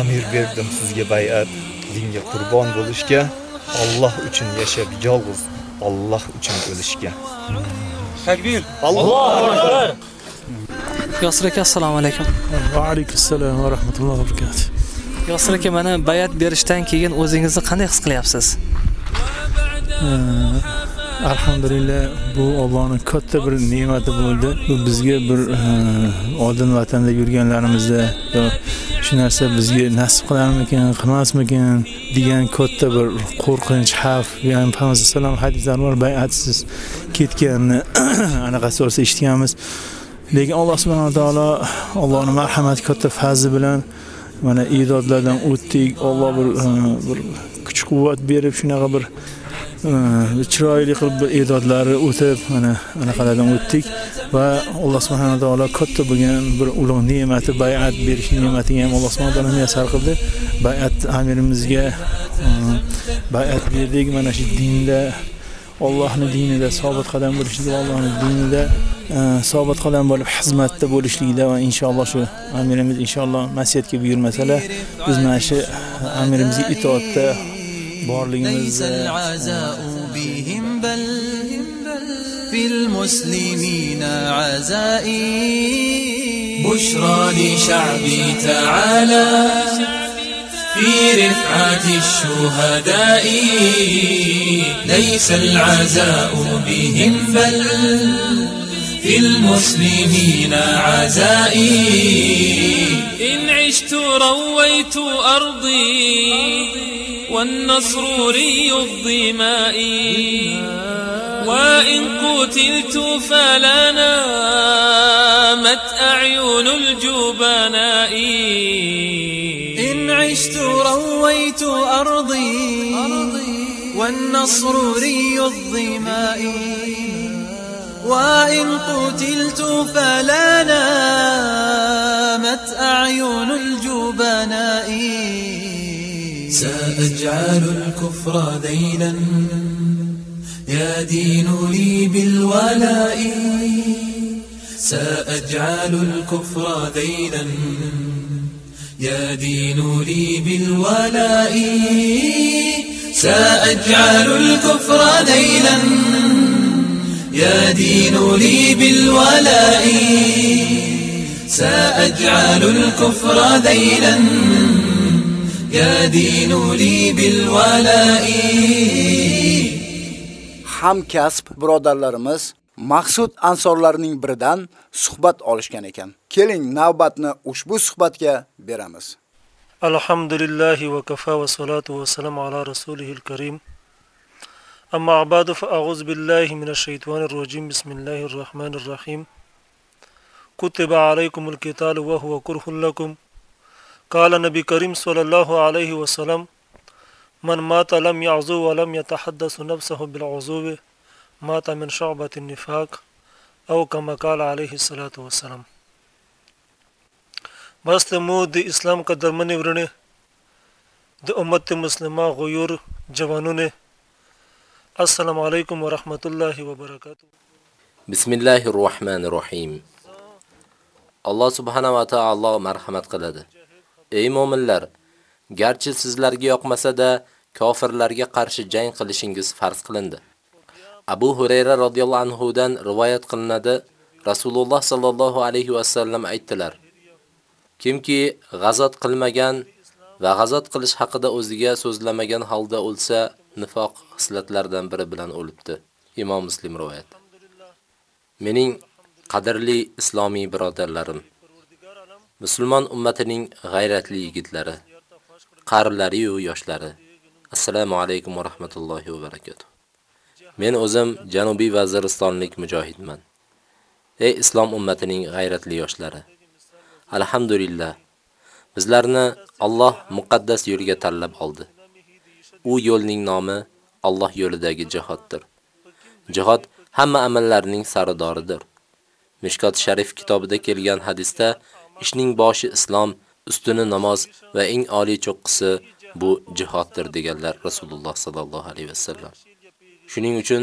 Amir berdim sizga bay'at dinga qurbon bo'lishga Alloh uchun yashab yolg'iz Alloh uchun o'lishga. Takbir. Allohu akbar. Yosir aka assalomu alaykum. Va alaykum assalom va rahmatullohi va barakatuh Yosir aka mana bayat berishdan keyin o'zingizni qanday his qilyapsiz? alhamdulillah bu Allohning katta bir ne'mati bo'ldi. Bu bizga bir e, oldin vatanda yurganlarimizda shu narsa bizga nasib qilarmikan, qilmasmikan degan katta bir qo'rqinch, xavf, ya'ni Payg'ambar sallam hadislar bor, bay'atsiz ketganini anaqa so'rsa eshitganmiz. Lekin Alloh subhanahu va taolo Allohning marhamati katta fazli bilan mana iydodlardan o'tdik. Alloh bir e, bir kuch-quvvat berib shunaqa e, bir chiroyli qilib bir e'dodlari o'tib mana anaqalardan o'tdik va Alloh subhanahu taolo katta bo'lgan bir ulug' ne'mati bay'at berish ne'matiga ham Alloh subhanahu taolo muyassar qildi. Bay'at amirimizga e, bay'at berdik mana shu dinda Allohning dinida sobit qadam bo'lishlik, Allohning dinida sobit qadam bo'lib xizmatda bo'lishlikda va inshaalloh shu amirimiz inshaalloh masiyatga buyurmasalar biz mana shu amirimizga itoatda ليس العزاء بهم بل في المسلمين عزائي بشرى لشعبي تعالى في رفعة الشهداء. ليس العزاء بهم بل في المسلمين عزائي إن عشت رويت أرضي والنصر ري الظماء. وإن قتلت فلا نامت أعين الجبناء. إن عشت رويت أرضي والنصر ري الظماء. وإن قتلت فلا نامت أعين الجبناء. سأجعل الكفر ذيلا يا دين لي بالولاء سأجعل الكفر ذيلا يا دين لي بالولاء سأجعل الكفر ذيلا يا دين لي بالولاء سأجعل الكفر ذيلا يا دين لي بالولاء. hamkasb birodarlarimiz Maqsud ansorlarining biridan suhbat olishgan ekan. Keling, navbatni ushbu suhbatga beramiz. Alhamdulillahi va kafa va salatu va salam ala rasulihil karim. Amma a'badu fa a'uz billahi minash shaytonir rojim. Bismillahir rohmanir rohim. Kutiba alaykumul qitalu wa huwa kurhul lakum. Qala nabiy karim sallallohu alayhi va sallam من مات لم يعزو ولم يتحدث نفسه بالعزو مات من شعبة النفاق أو كما قال عليه الصلاة والسلام. بس مو د اسلام کا درمنی ورنه د امت مسلمه غیور جوانونه السلام علیکم ورحمت الله وبرکاته بسم الله الرحمن الرحیم۔ alloh subhanahu va taolo marhamat qiladi ey mo'minlar garchi sizlarga yoqmasa-da kofirlarga qarshi jang qilishingiz farz qilindi. Abu hurayra radhiyallohu anhu dan rivoyat qilinadi. Rasululloh sallallohu alayhi va sallam aytdilar kimki g'azot qilmagan va g'azot qilish haqida o'ziga so'zlamagan holda o'lsa nifoq xislatlaridan biri bilan o'libdi. Imom muslim rivoyat. Mening qadrli islomiy birodarlarim musulmon ummatining g'ayratli yigitlari qarilari yu yoshlari assalomu alaykum va rahmatullohi va barakatuh. men o'zim janubiy vaziristonlik mujohidman. Ey islom ummatining g'ayratli yoshlari alhamdulillah bizlarni Alloh muqaddas yo'lga tanlab oldi. U yo'lning nomi Alloh yo'lidagi jihoddir. Jihod hamma amallarning saridoridir. Mishkot Sharif kitobida kelgan hadisda ishning boshi islom, ustuni namoz va eng oliy cho'qqisi bu jihoddir deganlar Rasululloh sallallohu alayhi vasallam. Shuning uchun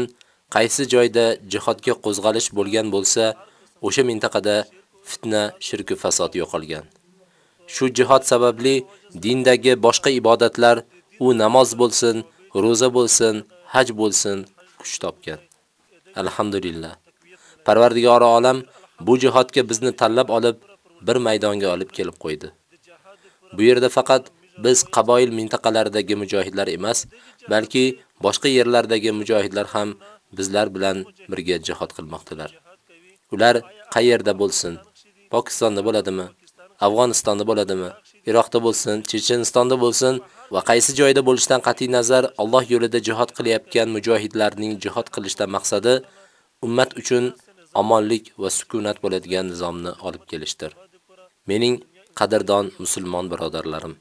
qaysi joyda jihodga qo'zg'alish bo'lgan bo'lsa, o'sha mintaqada fitna, shirk va fasod yo'qolgan. Shu jihod sababli dindagi boshqa ibodatlar, u namoz bo'lsin, roza bo'lsin, haj bo'lsin, kuch topgan. Alhamdulillah. Parvardigori olam bu jihodga bizni tanlab olib, bir maydonga olib kelib qo'ydi. Bu yerda faqat biz qaboil mintaqalaridagi mujohidlar emas, balki boshqa yerlardagi mujohidlar ham bizlar bilan birga jihad qilmoqdalar. Ular qayerda bo'lsin, Pokistonda bo'ladimi, Afg'onistonda bo'ladimi, Iroqda bo'lsin, Chechenistonda bo'lsin va qaysi joyda bo'lishidan qat'i nazar Alloh yo'lida jihad qilayotgan mujohidlarning jihad qilishdan maqsadi ummat uchun omonlik va sukunat bo'ladigan nizomni olib kelishdir. Mening qadrdon musulmon birodarlarim,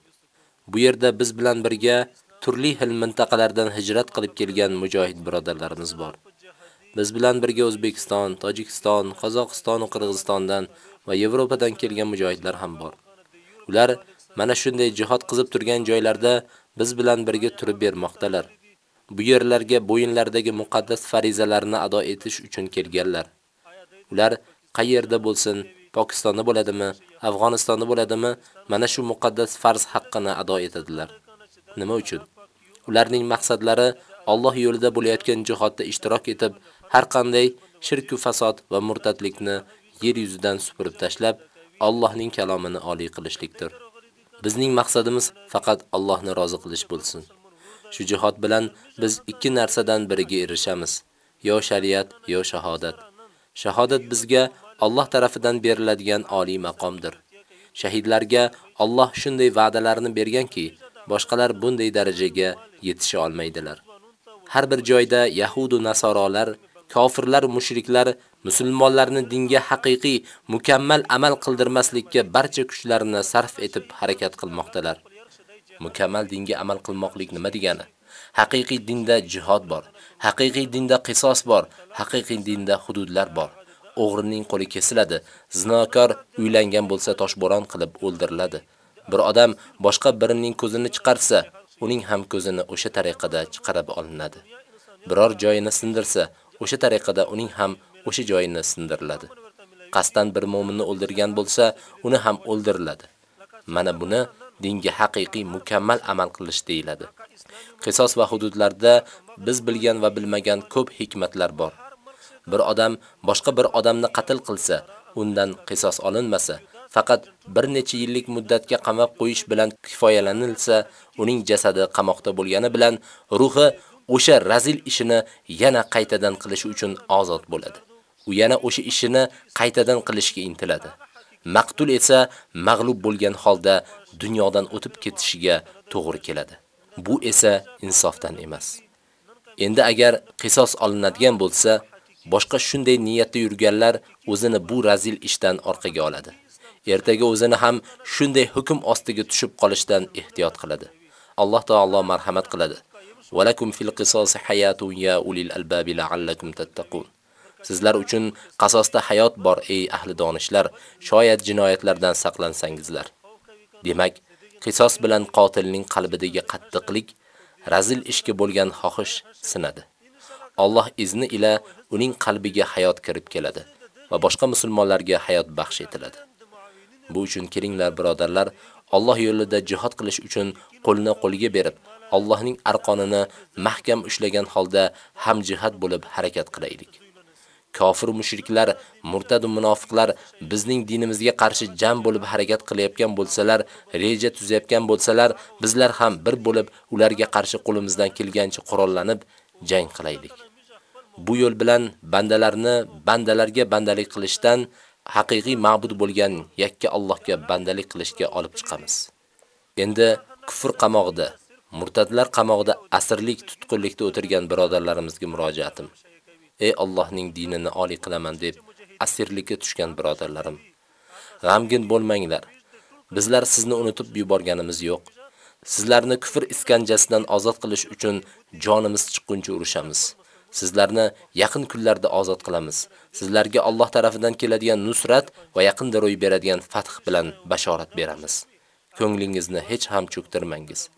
bu yerda biz bilan birga turli xil mintaqalardan hijrat qilib kelgan mujohid birodarlarimiz bor. Biz bilan birga O'zbekiston, Tojikiston, Qozog'iston va Qirg'izistondan va Yevropadan kelgan mujohidlar ham bor. Ular mana shunday jihad qizib turgan joylarda biz bilan birga turib bermoqdalar. Bu yerlarga bo'yinlaridagi muqaddas farizalarni ado etish uchun kelganlar. Ular qayerda bo'lsin, Pokistonda bo'ladimi, Afg'onistonda bo'ladimi, mana shu muqaddas farz haqqini ado etadilar. Nima uchun? Ularning maqsadlari Alloh yo'lida bo'layotgan jihodda ishtirok etib, har qanday shirk va fasod va murtadlikni yer yuzidan supurib tashlab, Allohning kalomini oliy qilishlikdir. Bizning maqsadimiz faqat Allohni rozi qilish bo'lsin. Shu jihod bilan biz ikki narsadan biriga erishamiz: yo shariat, yo shahodat. Shahodat bizga Alloh tarafidan beriladigan oliy maqomdir. Shahidlarga Alloh shunday va'dalarni berganki, boshqalar bunday darajaga yetisha olmaydilar. Har bir joyda yahud va nasorolar, kofirlar, mushriklar musulmonlarni dinga haqiqiy, mukammal amal qildirmaslikka barcha kuchlarini sarf etib harakat qilmoqdalar. Mukammal dinga amal qilmoqlik nima degani? Haqiqiy dinda jihad bor, haqiqiy dinda qisos bor, haqiqiy dinda hududlar bor. O'g'rining qo'li kesiladi, zinokor uylangan bo'lsa toshbo'ron qilib o'ldiriladi. Bir odam boshqa birining ko'zini chiqarsa, uning ham ko'zini o'sha tariqada chiqarib olinadi. Biror joyini sindirsa, o'sha tariqada uning ham o'sha joyini sindiriladi. Qasdan bir mu'minni o'ldirgan bo'lsa, uni ham o'ldiriladi. Mana buni dinga haqiqiy mukammal amal qilish deyiladi. Qisos va hududlarda biz bilgan va bilmagan ko'p hikmatlar bor. Bir odam boshqa bir odamni qatl qilsa, undan qisos olinmasa, faqat bir necha yillik muddatga qamab qo'yish bilan kifoyalanilsa, uning jasadi qamoqda bo'lgani bilan ruhi o'sha razil ishini yana qaytadan qilish uchun ozod bo'ladi. U yana o'sha ishini qaytadan qilishga intiladi. Maqtul esa mag'lub bo'lgan holda dunyodan o'tib ketishiga to'g'ri keladi. Bu esa insofdan emas. Endi agar qisos olinadigan bo'lsa, boshqa shunday niyatda yurganlar o'zini bu razil ishdan orqaga oladi. Ertaga o'zini ham shunday hukm ostiga tushib qolishdan ehtiyot qiladi. Alloh taolo marhamat qiladi. Walakum fil qisosi hayatun ya ulil albabi la'allakum tattaqun. Sizlar uchun qasosda hayot bor ey ahli donishlar, shoyat jinoyatlardan saqlansangizlar. Demak, qisos bilan qotilning qalbidagi qattiqlik, razil ishga bo'lgan xohish sinadi. Alloh izni ila uning qalbiga hayot kirib keladi va boshqa musulmonlarga hayot baxsh etiladi. Bu uchun kelinglar birodarlar, Alloh yo'lida jihad qilish uchun qo'lni qo'liga berib, Allohning arqonini mahkam ushlagan holda ham jihad bo'lib harakat qilaylik. Kofir mushriklar, murtad munofiqlar bizning dinimizga qarshi jam bo'lib harakat qilayotgan bo'lsalar, reja tuzayotgan bo'lsalar, bizlar ham bir bo'lib ularga qarshi qo'limizdan kelgancha qurollanib jang qilaylik. Bu yo'l bilan bandalarni bandalarga bandalik qilishdan haqiqiy ma'bud bo'lgan yakka Allohga bandalik qilishga olib chiqamiz. Endi kufr qamog'ida, murtadlar qamog'ida asrlik tutqunlikda o'tirgan birodarlarimizga murojaatim. Ey Allohning dinini oliy qilaman deb asirlikka tushgan birodarlarim, g'amgin bo'lmanglar. Bizlar sizni unutib yuborganimiz yo'q. Sizlarni kufr iskanjasidan ozod qilish uchun jonimiz chiqquncha urushamiz. Sizlarni yaqin kunlarda ozod qilamiz. Sizlarga Alloh tarafidan keladigan nusrat va yaqinda ro'y beradigan fath bilan bashorat beramiz. Ko'nglingizni hech ham cho'ktirmangiz.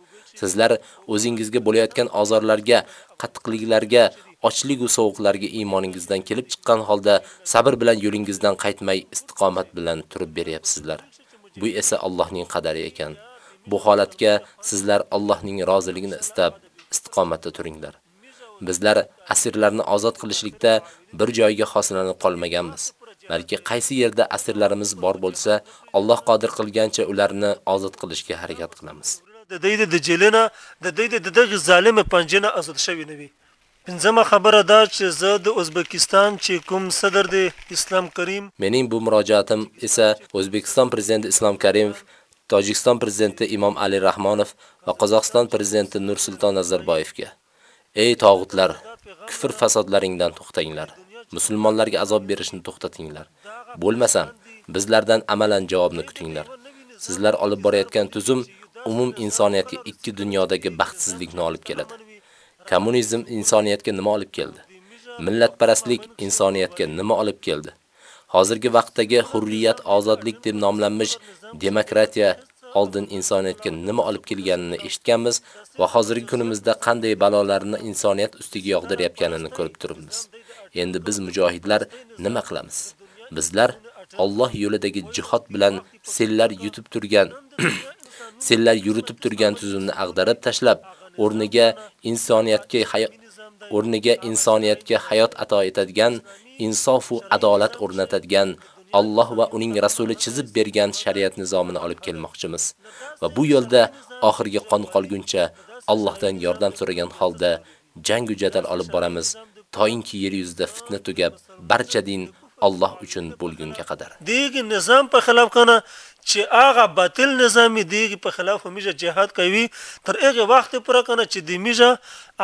Sizlar o'zingizga bo'layotgan azorlarga, qattiqliklarga, ochlik va sovuqlarga iymoningizdan kelib chiqqan holda sabr bilan yo'lingizdan qaytmay istiqomat bilan turib beryapsizlar. Bu esa Allohning qadari ekan. Bu holatga sizlar Allohning roziligini istab istiqomatda turinglar. Bizlar asirlarni ozod qilishlikda bir joyga xoslanib qolmaganmiz. balki qaysi yerda asirlarimiz bor bo'lsa, Alloh qodir qilgancha ularni ozod qilishga harakat qilamiz. د دې د جیلنا د دې د دغه ظالم پنجنه آزاد شوی نه وي پنځمه خبره دا چې زه د ازبکستان چې کوم صدر د اسلام کریم mening bu murojaatim esa o'zbekiston prezidenti islom karimov tojikiston prezidenti imom ali rahmonov va qozog'iston prezidenti nursulton nazarboyevga Ey tog'utlar kufr fasodlaringdan to'xtanglar. Musulmonlarga azob berishni to'xtatinglar. Bo'lmasam bizlardan amalan javobni kutinglar. Sizlar olib borayotgan tuzum umum insoniyatga ikki dunyodagi baxtsizlikni olib keladi. Kommunizm insoniyatga nima olib keldi? Millatparastlik insoniyatga nima olib keldi? Hozirgi vaqtdagi hurriyat ozodlik deb nomlanmish demokratiya oldin insoniyatga nima olib kelganini eshitganmiz va hozirgi kunimizda qanday balolarni insoniyat ustiga yog'dirayotganini ko'rib turibmiz. Endi biz mujohidlar nima qilamiz? Bizlar Alloh yo'lidagi jihad bilan sellar yutib turgan sellar yuritib turgan tuzumni ag'darib tashlab, o'rniga insoniyatga hayot o'rniga insoniyatga hayot ato etadigan, insof va adolat o'rnatadigan Alloh va uning rasuli chizib bergan shariat nizomini olib kelmoqchimiz va bu yo'lda oxirgi qon qolguncha Allohdan yordam so'ragan holda jang va olib boramiz, to'yinki yer yuzida fitna tugab, barcha din Alloh uchun bo'lgunga qadar. Degi nizom pa xilofqona چې هغه باطل نظامی دیګ په خلاف همیشه جهاد کوي. تر هغه وخت پر کنه چې د میجه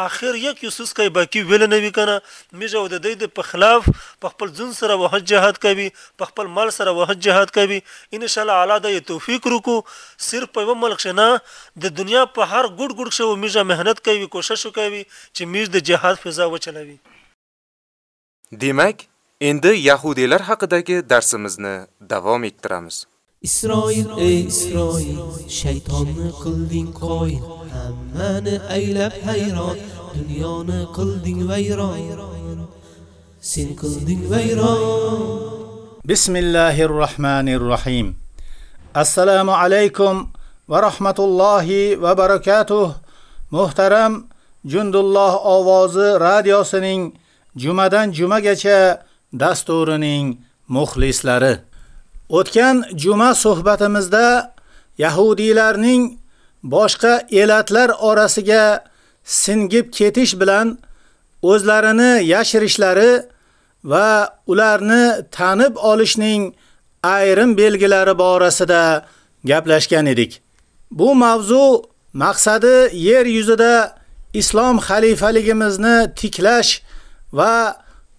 اخر یک یوسس کوي باقی ویل نه وی کنه. میجه د دې په خلاف په خپل ځن سره وحد جهاد کوي په خپل مال سره وحد جهاد کوي. ان شاء الله اعلی د توفیق وکړو. صرف په ملک شنه د دنیا په هر ګډ ګډ شو میجه مهنت کوي کوشش کوي چې میج د جهاد فضا وچلوي. Demak, endi yahudiylar haqidagi darsimizni davom ettiramiz. Isroil ey Isroil shaytonni qilding qoin hammani aylab hayron dunyoni qilding vayron. Sen qilding vayron. Bismillahir assalomu alaykum va rahmatullohi va barakatuh. Muhtaram jundulloh ovozi radiosining jumadan jumagacha dasturining muxlislari. O'tgan juma suhbatimizda yahudiylarning boshqa elatlar orasiga singib ketish bilan o'zlarini yashirishlari va ularni tanib olishning ayrim belgilari borasida gaplashgan edik. Bu mavzu maqsadi yer yuzida islom xalifaligimizni tiklash va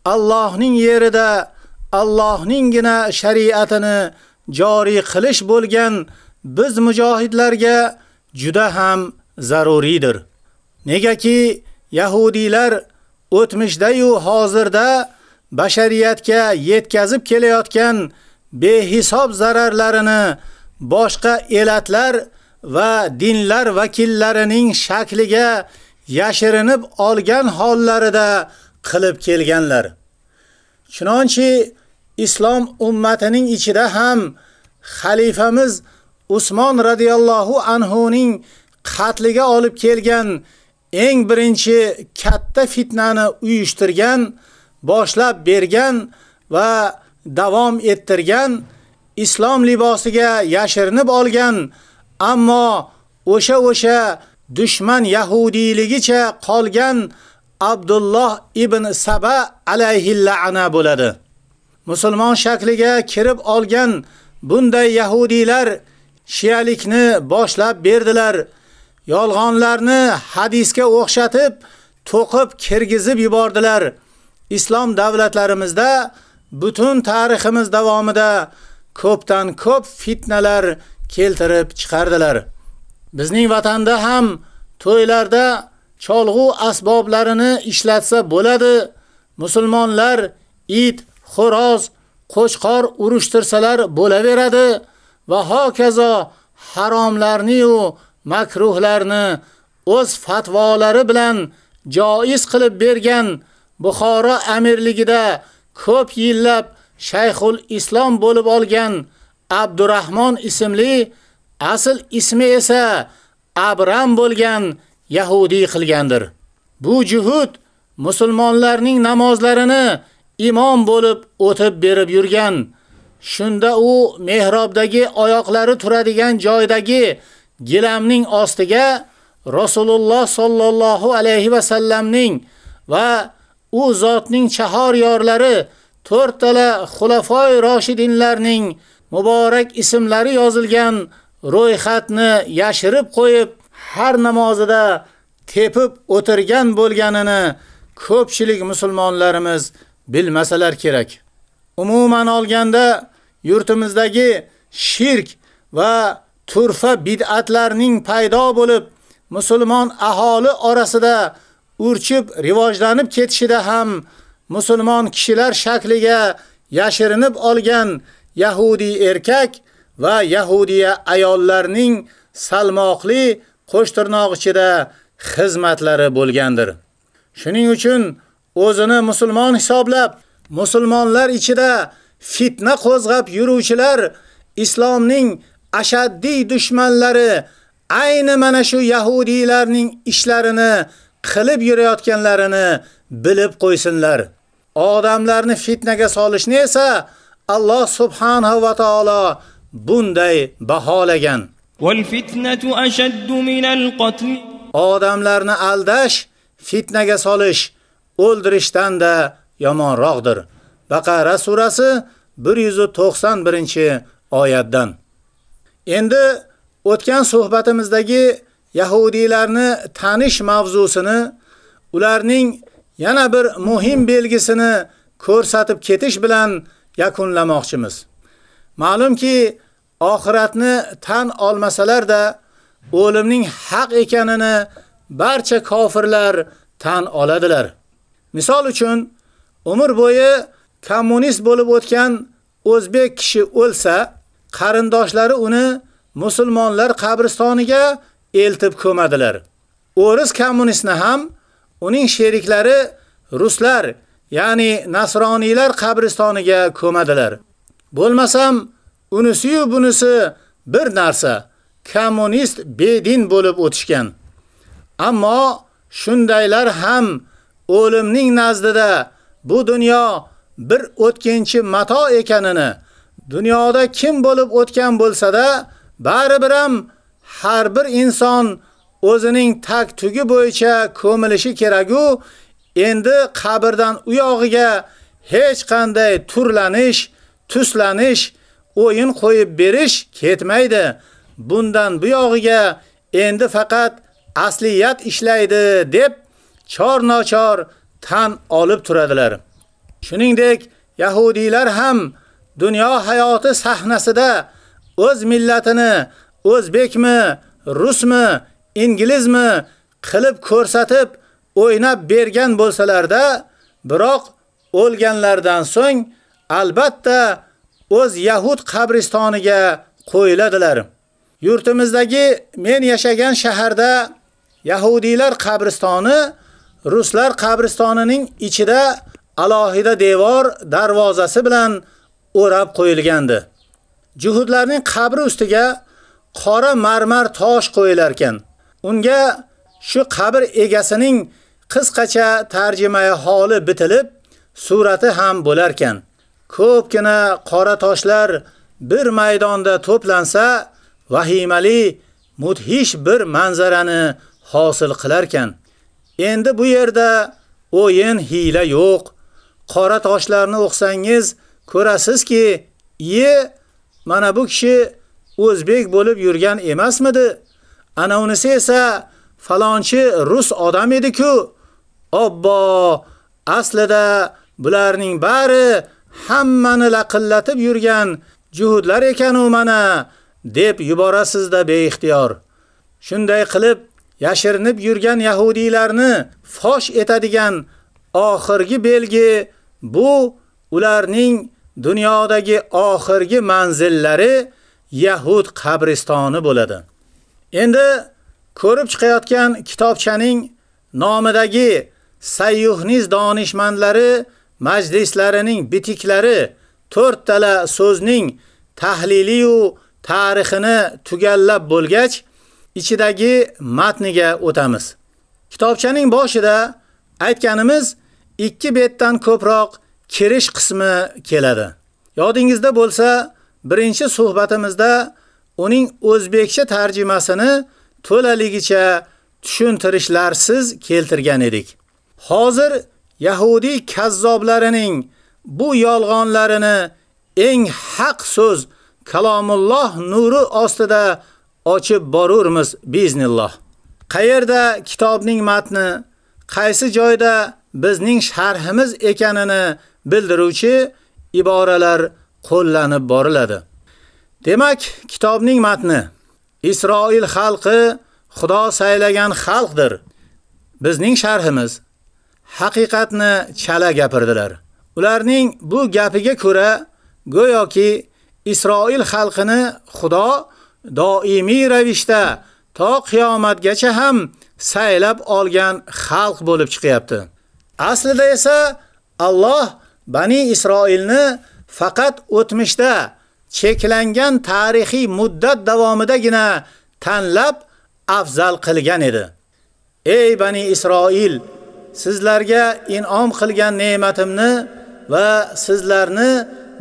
Allohning yerida Allohningina shariatini joriy qilish bo'lgan biz mujohidlarga juda ham zaruridir. Negaki yahudiylar o'tmishda yu hozirda bashariyatga yetkazib kelayotgan behisob zararlarini boshqa elatlar va dinlar vakillarining shakliga yashirinib olgan hollarida qilib kelganlar. Chunonchi islom ummatining ichida ham xalifamiz Usmon radhiyallohu anhu ning qatliga olib kelgan eng birinchi katta fitnani uyushtirgan, boshlab bergan va davom ettirgan islom libosiga yashirinib olgan, ammo o'sha o'sha dushman yahudiyligicha qolgan Abdulloh ibn Saba alayhi la'na bo'ladi. musulmon shakliga kirib olgan bunday yahudiylar shiyalikni boshlab berdilar. Yolg'onlarni hadisga o'xshatib, to'qib kirgizib yubordilar. Islom davlatlarimizda butun tariximiz davomida ko'pdan ko'p fitnalar keltirib chiqardilar. Bizning vatanda ham to'ylarda cholg'u asboblarini ishlatsa bo'ladi. Musulmonlar it, xo'roz, qo'chqor urushtirsalar bo'laveradi va hokazo haromlarni yu makruhlarni o'z fatvolari bilan joiz qilib bergan Buxoro amirligida ko'p yillab Shayxul Islom bo'lib olgan Abdurrahmon ismli asl ismi esa Abram bo'lgan Yahudi qilgandir. Bu juhud musulmonlarning namozlarini imom bo'lib o'tib berib yurgan. Shunda u mehrobdagi oyoqlari turadigan joydagi gilamning ostiga Rasululloh sollallohu alayhi va sallamning va u zotning chahor yorlari to'rttala xulafoy roshidinlarning muborak ismlari yozilgan ro'yxatni yashirib qo'yib, har namozida tepib o'tirgan bo'lganini ko'pchilik musulmonlarimiz bilmasalar kerak. Umuman olganda yurtimizdagi shirk va turfa bid'atlarning paydo bo'lib, musulmon aholi orasida urchib rivojlanib ketishida ham musulmon kishilar shakliga yashirinib olgan yahudi erkak va yahudiya ayollarning salmoqli qo'shtirnoq ichida xizmatlari bo'lgandir. Shuning uchun o'zini musulmon hisoblab, musulmonlar ichida fitna qo'zg'ab yuruvchilar islomning ashaddiy dushmanlari ayni mana shu yahudiylarning ishlarini qilib yurayotganlarini bilib qo'ysinlar. Odamlarni fitnaga solishni esa Alloh subhanahu va taolo bunday baholagan. Odamlarni aldash, fitnaga solish, o'ldirishdan da yomonroqdir. Baqara surasi 191-oyatdan. Endi o'tgan suhbatimizdagi yahudiylarni tanish mavzusini, ularning yana bir muhim belgisini ko'rsatib ketish bilan yakunlamoqchimiz. Ma'lumki, oxiratni tan olmasalar-da, o'limning haq ekanini barcha kofirlar tan oladilar. Misol uchun, umr bo'yi kommunist bo'lib o'tgan o'zbek kishi o'lsa, qarindoshlari uni musulmonlar qabristoniga eltib ko'madilar. O'ris kommunistni ham uning sheriklari ruslar, ya'ni nasroniylar qabristoniga ko'madilar. Bo'lmasam, unisi-yu bunisi bir narsa, kommunist bedin bo'lib o'tishgan. Ammo shundaylar ham o'limning nazdida bu dunyo bir o'tkinchi mato ekanini, dunyoda kim bo'lib o'tgan bo'lsa-da, baribir ham har bir inson o'zining tak tugi bo'yicha ko'milishi kerak-u, endi qabrdan u yog'iga hech qanday turlanish, tuslanish, o'yin qo'yib berish ketmaydi. Bundan bu yog'iga endi faqat asliyat ishlaydi deb chor-nochor tan olib turadilar. Shuningdek, yahudiylar ham dunyo hayoti sahnasida o'z millatini o'zbekmi, rusmi, inglizmi qilib ko'rsatib o'ynab bergan bo'lsalarda, biroq o'lganlardan so'ng albatta o'z yahud qabristoniga qo'yiladilar. Yurtimizdagi men yashagan shaharda yahudiylar qabristoni ruslar qabristonining ichida alohida devor darvozasi bilan o'rab qo'yilgandi. Juhudlarning qabri ustiga qora marmar tosh qo'yilar ekan. Unga shu qabr egasining qisqacha tarjimai holi bitilib, surati ham bo'lar ekan. Ko'pgina qora toshlar bir maydonda to'plansa, vahimali, mudhish bir manzarani hosil qilar ekan. Endi bu yerda o'yin hiyla yo'q. Qora toshlarni o'qsangiz, ko'rasizki, ye mana bu kishi o'zbek bo'lib yurgan emasmidi? Ana unisi esa falonchi rus odam edi-ku. Obbo, aslida bularning bari hammani laqillatib yurgan juhudlar ekan u mana deb yuborasizda beixtiyor. Shunday qilib yashirinib yurgan yahudiylarni fosh etadigan oxirgi belgi bu ularning dunyodagi oxirgi manzillari Yahud qabristoni bo'ladi. Endi ko'rib chiqayotgan kitobchaning nomidagi sayyuhniz donishmandlari majlislarining bitiklari 4 tala so'zning tahlili u tarixini tugallab bo'lgach, ichidagi matniga o'tamiz. Kitobchaning boshida aytganimiz 2 betdan ko'proq kirish qismi keladi. Yodingizda bo'lsa, birinchi suhbatimizda uning o'zbekcha tarjimasini to'laligicha tushuntirishlarsiz keltirgan edik. Hozir Yahudi kazzoblarining bu yolg'onlarini eng haq so'z kalomulloh nuri ostida ochib borurmiz biznilloh. Qayerda kitobning matni, qaysi joyda bizning sharhimiz ekanini bildiruvchi iboralar qo'llanib boriladi. Demak, kitobning matni Isroil xalqi Xudo saylagan xalqdir. Bizning sharhimiz haqiqatni chala gapirdilar. Ularning bu gapiga ko'ra go'yoki Isroil xalqini Xudo doimiy ravishda to qiyomatgacha ham saylab olgan xalq bo'lib chiqyapti. Aslida esa Alloh Bani Isroilni faqat o'tmishda cheklangan tarixiy muddat davomidagina tanlab afzal qilgan edi. Ey Bani Isroil, sizlarga in'om qilgan ne'matimni va sizlarni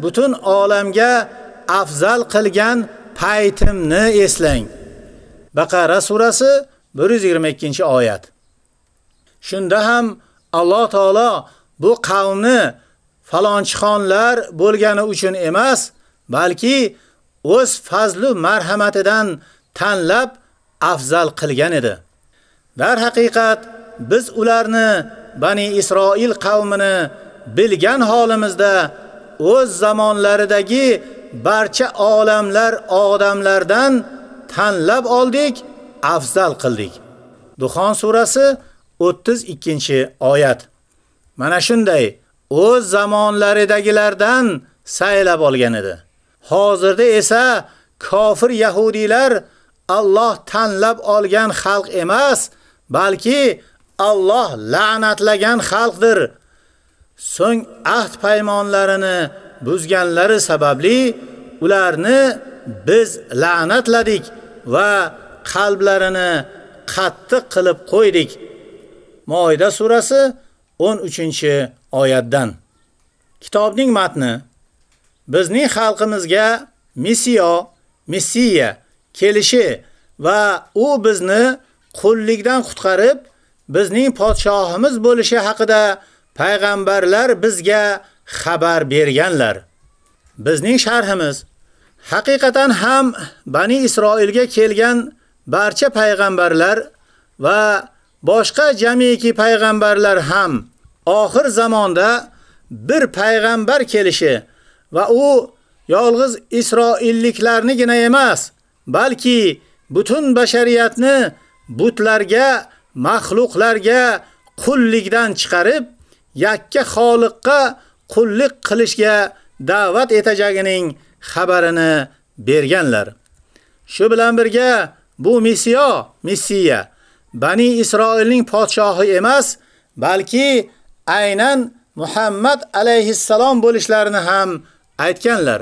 butun olamga afzal qilgan paytimni eslang. Baqara surasi 122-oyat. Shunda ham Alloh taolo bu qavmni falonchixonlar bo'lgani uchun emas, balki o'z fazli marhamatidan tanlab afzal qilgan edi. Dar haqiqat biz ularni Bani Isroil qavmini bilgan holimizda o'z zamonlaridagi barcha olamlar odamlardan tanlab oldik, afzal qildik. Duxon surasi 32-oyat. Mana shunday o'z zamonlaridagilardan saylab olgan edi. Hozirda esa kofir yahudiylar Alloh tanlab olgan xalq emas, balki Alloh la'natlagan xalqdir. So'ng ahd paymonlarini buzganlari sababli ularni biz la'natladik va qalblarini qattiq qilib qo'ydik. Moida surasi 13-oyatdan. Kitobning matni bizning xalqimizga Misiyo, Messiya kelishi va u bizni qullikdan qutqarib, bizning podshohimiz bo'lishi haqida payg'ambarlar bizga xabar berganlar. Bizning sharhimiz haqiqatan ham Bani Isroilga kelgan barcha payg'ambarlar va boshqa jamiki payg'ambarlar ham oxir zamonda bir payg'ambar kelishi va u yolg'iz Isroilliklarnigina emas, balki butun bashariyatni butlarga, maxluqlarga qullikdan chiqarib, yakka xoliqqa qullik qilishga da'vat etajagining xabarini berganlar. Shu bilan birga bu Messiyo, Messiya Bani Isroilning podshohi emas, balki aynan Muhammad alayhissalom bo'lishlarini ham aytganlar.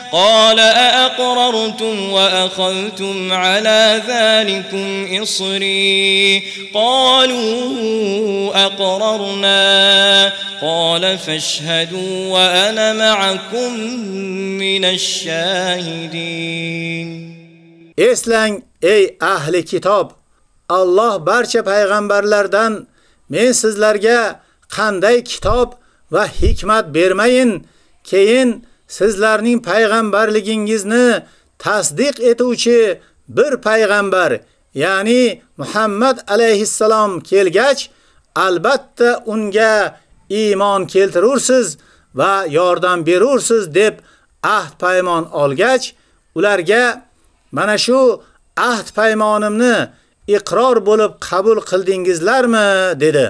قال أأقررتم وأخذتم على ذلكم إصري؟ قالوا أقررنا. قال فاشهدوا وأنا معكم من الشاهدين. إسلام أي أهل كتاب الله برچ پیغمبرلردن من سizlerге قنده كتاب و حكمت برمين كيين sizlarning payg'ambarligingizni tasdiq etuvchi bir payg'ambar, ya'ni Muhammad alayhissalom kelgach, albatta unga iymon keltirursiz va yordam berursiz deb ahd paymon olgach, ularga mana shu ahd paymonimni iqror bo'lib qabul qildingizlarmi dedi.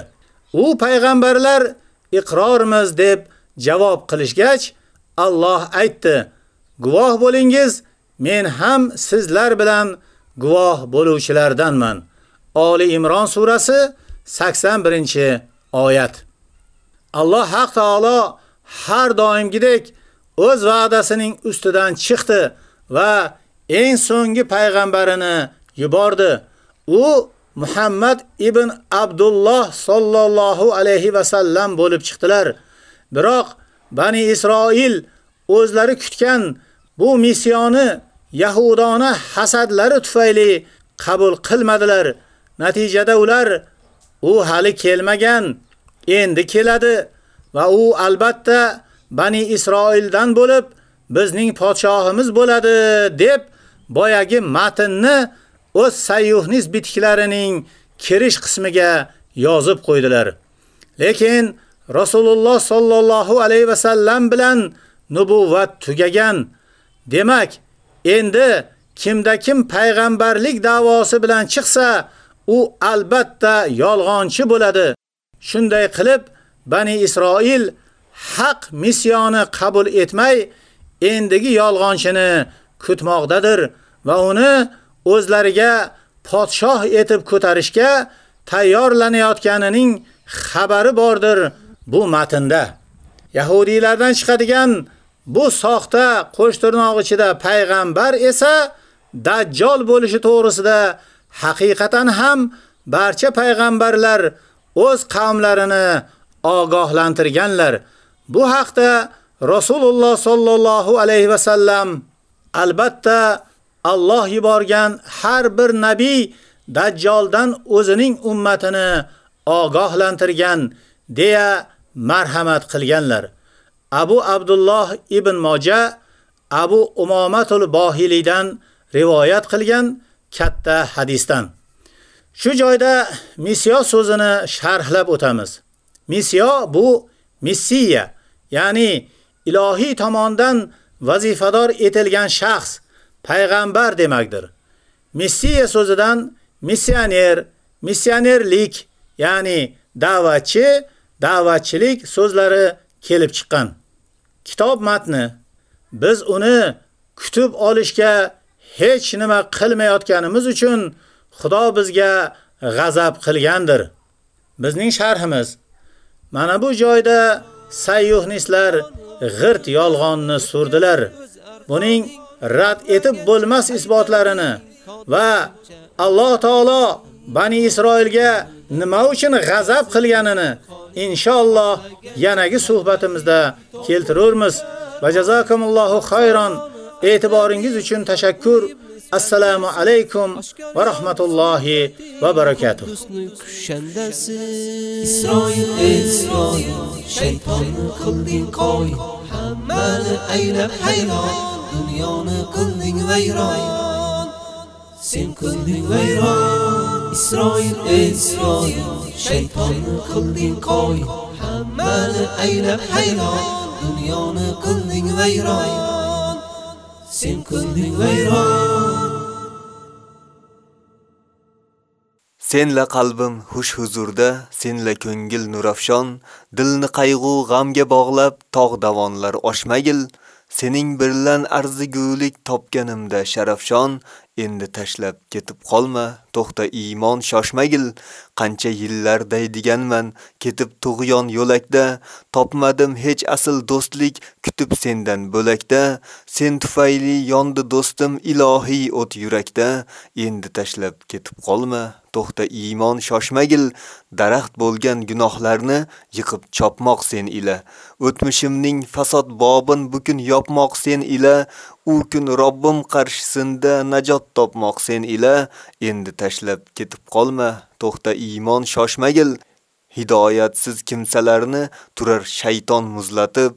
U payg'ambarlar iqrormiz deb javob qilishgach, Alloh aytdi: Guvoh bo'lingiz, men ham sizlar bilan guvoh bo'luvchilardanman. Oli Imron surasi 81-oyat. Alloh haq taolo har doimgidek o'z va'dasining ustidan chiqdi va eng so'nggi payg'ambarini yubordi. U Muhammad ibn Abdulloh sallallohu alayhi va sallam bo'lib chiqdilar. Biroq Bani Isroil o'zlari kutgan bu missiyoni Yahudona hasadlari tufayli qabul qilmadilar. Natijada ular u hali kelmagan, endi keladi va u albatta Bani Isroildan bo'lib bizning podshohimiz bo'ladi deb boyagi matnni o'z sayyuhnis bitiklarining kirish qismiga yozib qo'ydilar. Lekin Rasululloh sallallohu alayhi va sallam bilan nubuvvat tugagan. Demak, endi kimda kim payg'ambarlik da'vosi bilan chiqsa, u albatta yolg'onchi bo'ladi. Shunday qilib, Bani Isroil haq missiyoni qabul etmay, endigi yolg'onchini kutmoqdadir va uni o'zlariga podshoh etib ko'tarishga tayyorlanayotganining xabari bordir bu matnda. Yahudiylardan chiqadigan bu soxta qo'shtirnoq ichida payg'ambar esa dajjal bo'lishi to'g'risida haqiqatan ham barcha payg'ambarlar o'z qavmlarini ogohlantirganlar. Bu haqda Rasululloh sallallohu alayhi va sallam albatta Alloh yuborgan har bir nabiy Dajjoldan o'zining ummatini ogohlantirgan deya marhamat qilganlar. Abu Abdulloh ibn Moja Abu Umomatul Bohilidan rivoyat qilgan katta hadisdan. Shu joyda misiyo so'zini sharhlab o'tamiz. Misiyo bu missiya, ya'ni ilohiy tomonidan vazifador etilgan shaxs, payg'ambar demakdir. Missiya so'zidan missioner, missionerlik, ya'ni da'vatchi, da'vatchilik so'zlari kelib chiqqan. Kitob matni biz uni kutib olishga hech nima qilmayotganimiz uchun Xudo bizga g'azab qilgandir. Bizning sharhimiz mana bu joyda sayyuhnislar g'irt yolg'onni surdilar. Buning rad etib bo'lmas isbotlarini va Alloh taolo Bani Isroilga nima uchun g'azab qilganini inshaalloh yanagi suhbatimizda keltiramiz. Va jazakumullohu xayron. E'tiboringiz uchun tashakkur. Assalomu alaykum va rahmatullohi va barakatuh. Isroil Isroil shaytonni qilding qo'y hammani aylab hayron dunyoni qilding vayron sen qilding vayron Isroil Isroil shaytonni qilding qo'y hammani aylab hayron dunyoni qilding vayron sen qilding vayron Senla qalbim xush huzurda, senla ko'ngil nurafshon, dilni qayg'u g'amga bog'lab tog' davonlar oshmagil, sening birlan arzigulik topganimda sharafshon, endi tashlab ketib qolma, to'xta iymon shoshmagil, qancha yillar daydiganman, ketib tug'yon yo'lakda, topmadim hech asl do'stlik, kutib sendan bo'lakda, sen tufayli yondi do'stim ilohiy o't yurakda, endi tashlab ketib qolma, to'xta iymon shoshmagil, daraxt bo'lgan gunohlarni yiqib chopmoq sen ila, o'tmishimning fasod bobin bukun yopmoq sen ila, u kun Robbim qarshisida najot topmoq sen ila, endi tashlab ketib qolma, to'xta iymon shoshmagil. Hidoyatsiz kimsalarni turar shayton muzlatib,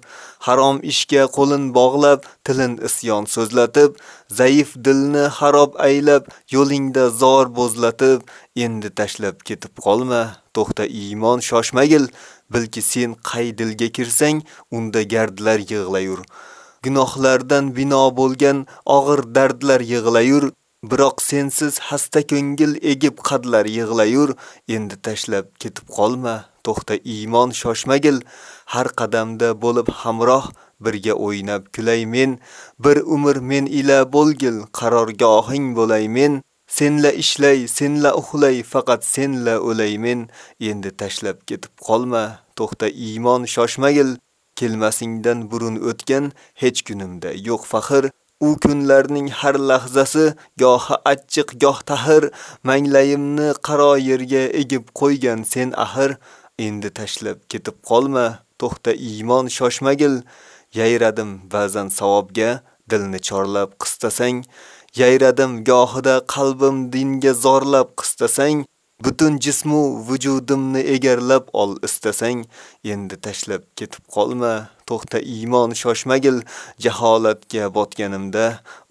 harom ishga qo'lin bog'lab, tilin isyon so'zlatib, zaif dilni harob aylab, yo'lingda zor bo'zlatib, endi tashlab ketib qolma, to'xta iymon shoshmagil, bilki sen qay dilga kirsang, unda gardlar yig'layur. Gunohlardan bino bo'lgan og'ir dardlar yig'layur, biroq sensiz hasta ko'ngil egib qadlar yig'layur, endi tashlab ketib qolma, to'xta iymon shoshmagil, har qadamda bo'lib hamroh birga o'ynab kulay men, bir umr men ila bo'lgil, qarorgohing bo'lay men, senla ishlay, senla uxlay, faqat senla o'lay men. Endi tashlab ketib qolma, to'xta iymon shoshmagil. Kelmasingdan burun o'tgan hech kunimda yo'q faxr. U kunlarning har lahzasi gohi achchiq, goh tahir, manglayimni qaro yerga egib qo'ygan sen axir. Endi tashlab ketib qolma, to'xta iymon shoshmagil. Yayradim ba'zan savobga, dilni chorlab qistasang, yayradim gohida qalbim dinga zorlab qistasang, butun jismu vujudimni egarlab ol istasang, endi tashlab ketib qolma, to'xta iymon shoshmagil, jaholatga botganimda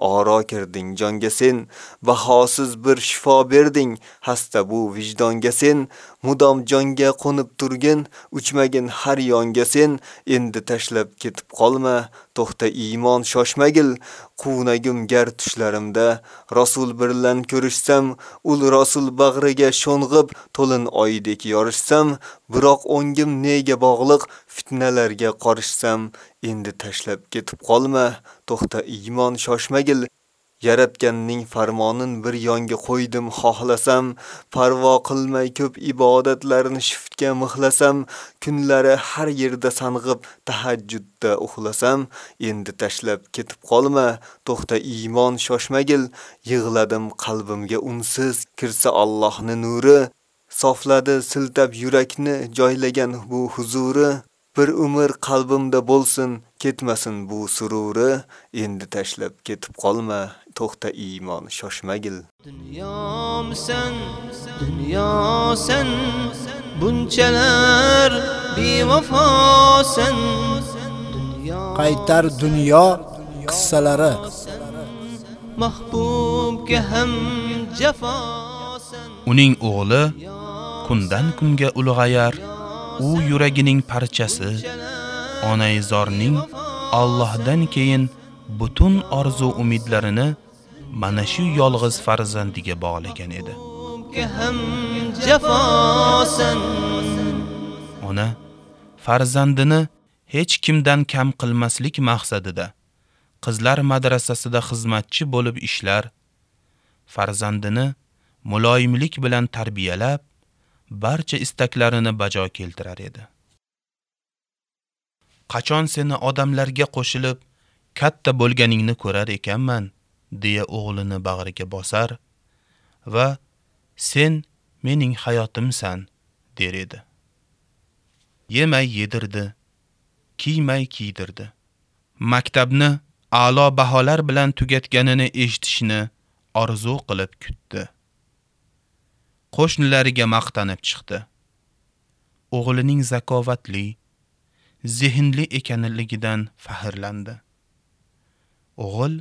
oro kirding jonga sen, bahosiz bir shifo berding, hasta bu vijdonga sen, mudom jonga qo'nib turgin, uchmagin har yonga sen, endi tashlab ketib qolma, to'xta iymon shoshmagil, quvnagim gar tushlarimda, rasul birlan ko'rishsam, ul rasul bag'riga sho'ng'ib, to'lin oydek yorishsam, biroq o'ngim nega bog'liq, fitnalarga qorishsam, endi tashlab ketib qolma, to'xta iymon shoshmagil, Yaratganning farmonin bir yonga qo'ydim xohlasam, parvo qilmay ko'p ibodatlarni shiftga mixlasam, kunlari har yerda sang'ib tahajjudda uxlasam, endi tashlab ketib qolma, to'xta iymon shoshmagil, yig'ladim qalbimga unsiz, kirsa Allohning nuri, sofladi siltab yurakni joylagan bu huzuri. Bir umr qalbimda bo'lsin, ketmasin bu sururi, endi tashlab ketib qolma, to'xta iymon shoshmagil. Dunyomisan, dunyo sen, bunchalar bevafosan. Qaytar dunyo qissalari. Mahbubga ham jafosan. Uning o'g'li kundan kunga ulg'ayar, u yuragining parchasi, onaizorning Allohdan keyin butun orzu umidlarini mana shu yolg'iz farzandiga bog'lagan edi. Ona farzandini hech kimdan kam qilmaslik maqsadida qizlar madrasasida xizmatchi bo'lib ishlar, farzandini muloyimlik bilan tarbiyalab, barcha istaklarini bajo keltirar edi. Qachon seni odamlarga qo'shilib katta bo'lganingni ko'rar ekanman, deya o'g'lini bag'riga bosar va sen mening hayotimsan der edi. Yemay yedirdi, kiymay kiydirdi. Maktabni a'lo baholar bilan tugatganini eshitishni orzu qilib kutdi. Qo'shnilariga maqtanib chiqdi. O'g'lining zakovatli, zehnli ekanligidan faxrlandi. O'g'il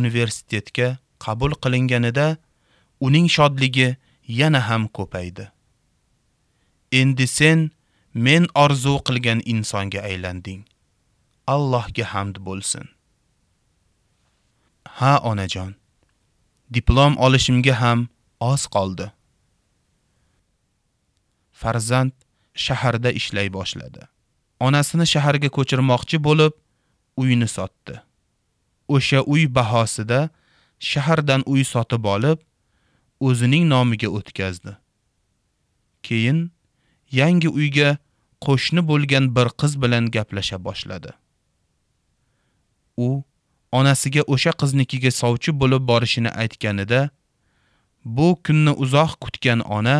universitetga qabul qilinganida uning shodligi yana ham ko'paydi. Endi sen men orzu qilgan insonga aylanding. Allohga hamd bo'lsin. Ha onajon. Diplom olishimga ham oz qoldi. Farzand shaharda ishlay boshladi. Onasini shaharga ko'chirmoqchi bo'lib, uyini sotdi. O'sha uy bahosida shahardan uy sotib olib, o'zining nomiga o'tkazdi. Keyin yangi uyga qo'shni bo'lgan bir qiz bilan gaplasha boshladi. U onasiga o'sha qiznikiga sovchi bo'lib borishini aytganida, bu kunni uzoq kutgan ona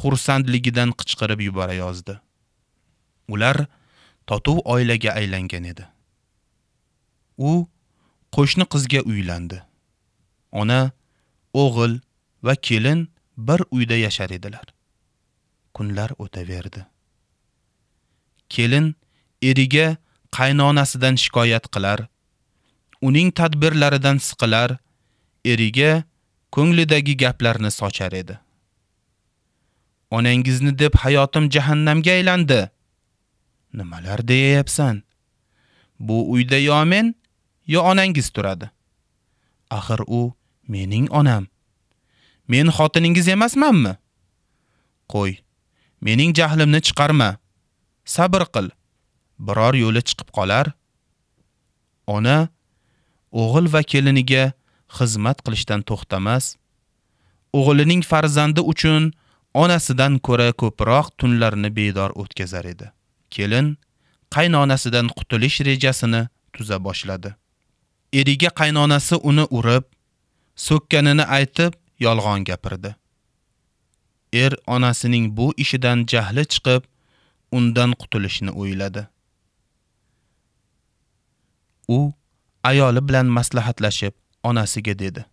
xursandligidan qichqirib yubora yozdi. Ular totuv oilaga aylangan edi. U qo'shni qizga uylandi. Ona, o'g'il va kelin bir uyda yashar edilar. Kunlar o'taverdi. Kelin eriga qaynonasidan shikoyat qilar, uning tadbirlaridan siqilar, eriga ko'nglidagi gaplarni sochar edi. Onangizni deb hayotim jahannamga aylandi. Nimalar deyapsan? Bu uyda yo men, yo onangiz turadi. Axir u mening onam. Men xotiningiz emasmanmi? Qo'y, mening jahlimni chiqarma. Sabr qil. Biror yo'li chiqib qolar. Ona o'g'il va keliniga xizmat qilishdan to'xtamas, o'g'lining farzandi uchun onasidan ko'ra ko'proq tunlarni bedor o'tkazar edi. Kelin qaynonasidan qutulish rejasini tuza boshladi. Eriga qaynonasi uni urib, so'kkanini aytib yolg'on gapirdi. Er onasining bu ishidan jahli chiqib, undan qutulishni o'yladi. U ayoli bilan maslahatlashib onasiga dedi: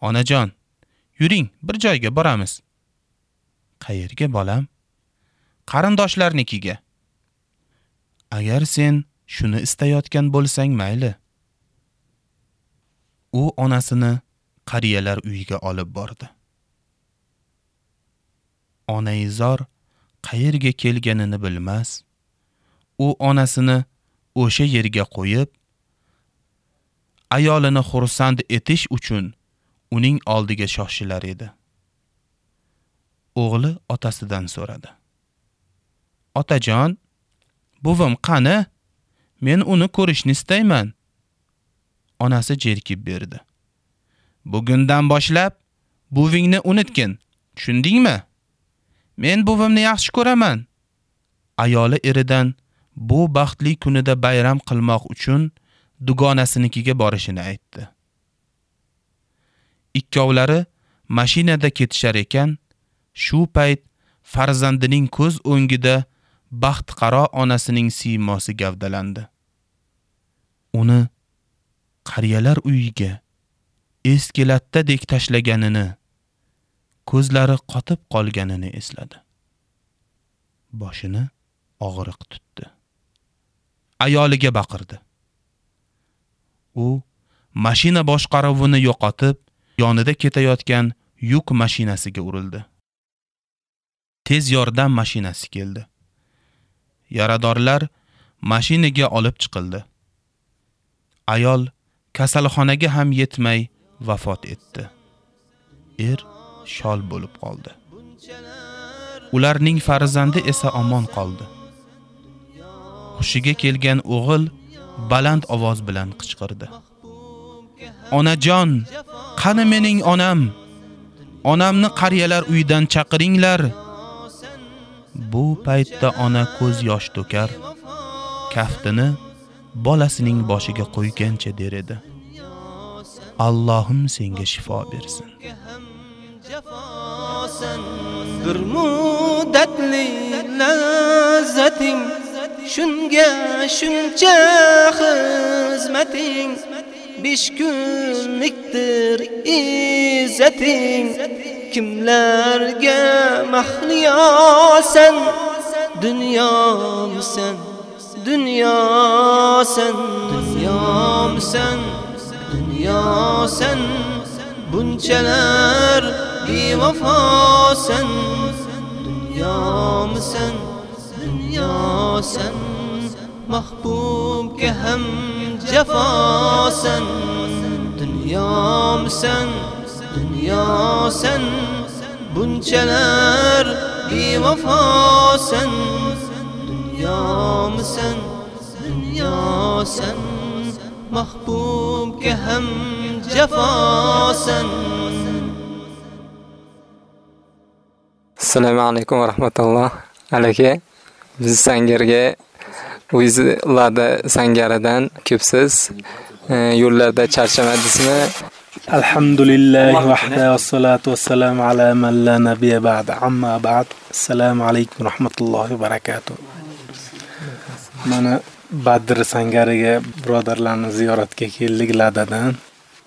"Onajon, yuring, bir joyga boramiz." "Qayerga, bolam?" "Qarindoshlarnikiga." "Agar sen shuni istayotgan bo'lsang, mayli." U onasini qariyalar uyiga olib bordi. Onaizor qayerga kelganini bilmas, u onasini o'sha yerga qo'yib, ayolini xursand etish uchun uning oldiga shoshilar edi. O'g'li otasidan so'radi. Otajon, buvim qani? Men uni ko'rishni istayman. Onasi jerkib berdi. Bugundan boshlab buvingni unutgin, tushundingmi? Men buvimni yaxshi ko'raman. Ayoli eridan bu baxtli kunida bayram qilmoq uchun dugonasinikiga borishini aytdi. Ikkovlari mashinada ketishar ekan, shu payt farzandining ko'z o'ngida baxtqaro onasining siymosi gavdalandi. Uni qariyalar uyiga eski lattadek tashlaganini, ko'zlari qotib qolganini esladi. Boshini og'riq tutdi. Ayoliga baqirdi. U mashina boshqaruvini yo'qotib, yonida ketayotgan yuk mashinasiga urildi. Tez yordam mashinasi keldi. Yaradorlar mashinaga olib chiqildi. Ayol kasalxonaga ham yetmay vafot etdi. Er shol bo'lib qoldi. Ularning farzandi esa omon qoldi. Hushiga kelgan o'g'il baland ovoz bilan qichqirdi. Onajon, qani mening onam? Onamni qariyalar uyidan chaqiringlar. Bu paytda ona ko'z yosh to'kar, kaftini bolasining boshiga qo'ygancha der edi. Allohim senga shifo bersin. bir muddatli lazzating shunga shuncha xizmating besh kunlikdir izzating kimlarga mahliyosan? Dunyomsan dunyosan dunyomsan dunyosan. Bunchalar bevafosan. Dunyomsan dunyosan. Mahbubga ham jafosan dunyomsan dunyosan bunchalar bevafosan. Dunyomsan dunyosan mahbubga ham jafosan. Assalomu alaykum va rahmatulloh. Alaka biz sangarga o'zlarda sangaridan ko'psiz. Yo'llarda charchamadingizmi alhamdulillahi vahda vassalatu vassalamu ala man la nabiyya ba'da. Amma ba'd. Assalomu alaykum rahmatullohi va barakatuh. Mana badr sangariga birodarlarni ziyoratga keldik ladadan.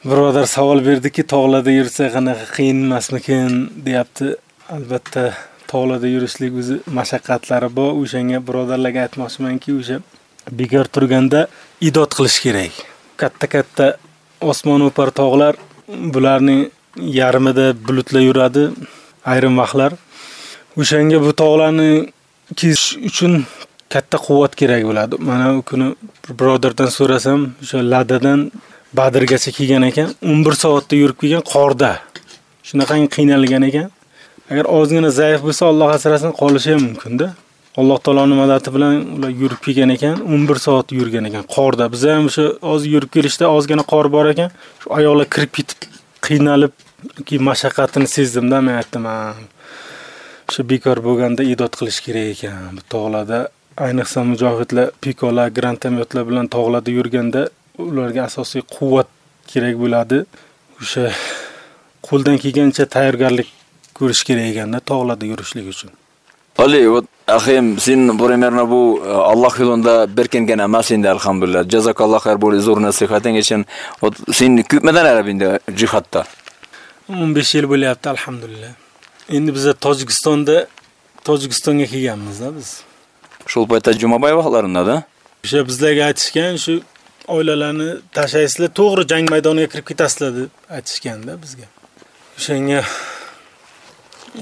Birodar savol berdiki tog'larda yursa qanaqa qiyin emasmikin deyapti. Albatta tog'larda yurishlik o'zi mashaqqatlari bor. O'shanga birodarlarga aytmoqchimanki o'sha bekor turganda idod qilish kerak. Katta katta osmon o'par tog'lar bularning yarmida bulutlar yuradi ayrim vaqtlar. O'shanga bu tog'larni kezish uchun katta quvvat kerak bo'ladi. Mana u kuni birodardan so'rasam o'sha ladadan badrgacha kelgan ekan o'n bir soatda yurib kelgan qorda. Shunaqangi qiynalgan ekan. Agar ozgina zaif bo'lsa alloh asrasin qolishi ham mumkinda alloh taoloning madadi bilan ular yurib kelgan ekan o'n bir soat yurgan ekan qorda. Biz ham o'sha oz yurib kelishda ozgina qor bor ekan shu oyoqlar kirib ketib qiynalib ki mashaqqatini sezdimda men aytdim shu o'sha bekor bo'lganda idod qilish kerak ekan bu tog'larda. Ayniqsa mujohidlar pikolar grantomyotlar bilan tog'larda yurganda ularga asosiy quvvat kerak bo'ladi. O'sha qo'ldan kelgancha tayyorgarlik ko'rish kerak ekanda tog'larda yurishlik uchun Ali, вот Ахим, сен примерно bu e, Alloh yo'lida berkingan emas endi alhamdulillah. Jazakalloh xayr bu zo'r nasihating uchun. Вот sen ko'pmadan arab endi jihatda. 15 yil bo'lyapti alhamdulillah endi biza tojikistonda tojikistonga kelganmiz-da biz Shul paytda Jumabay vaqtlarida o'sha bizlarga aytishgan shu oilalarni tashlaysizlar to'g'ri jang maydoniga kirib ketasizlar deb aytishganda bizga o'shanga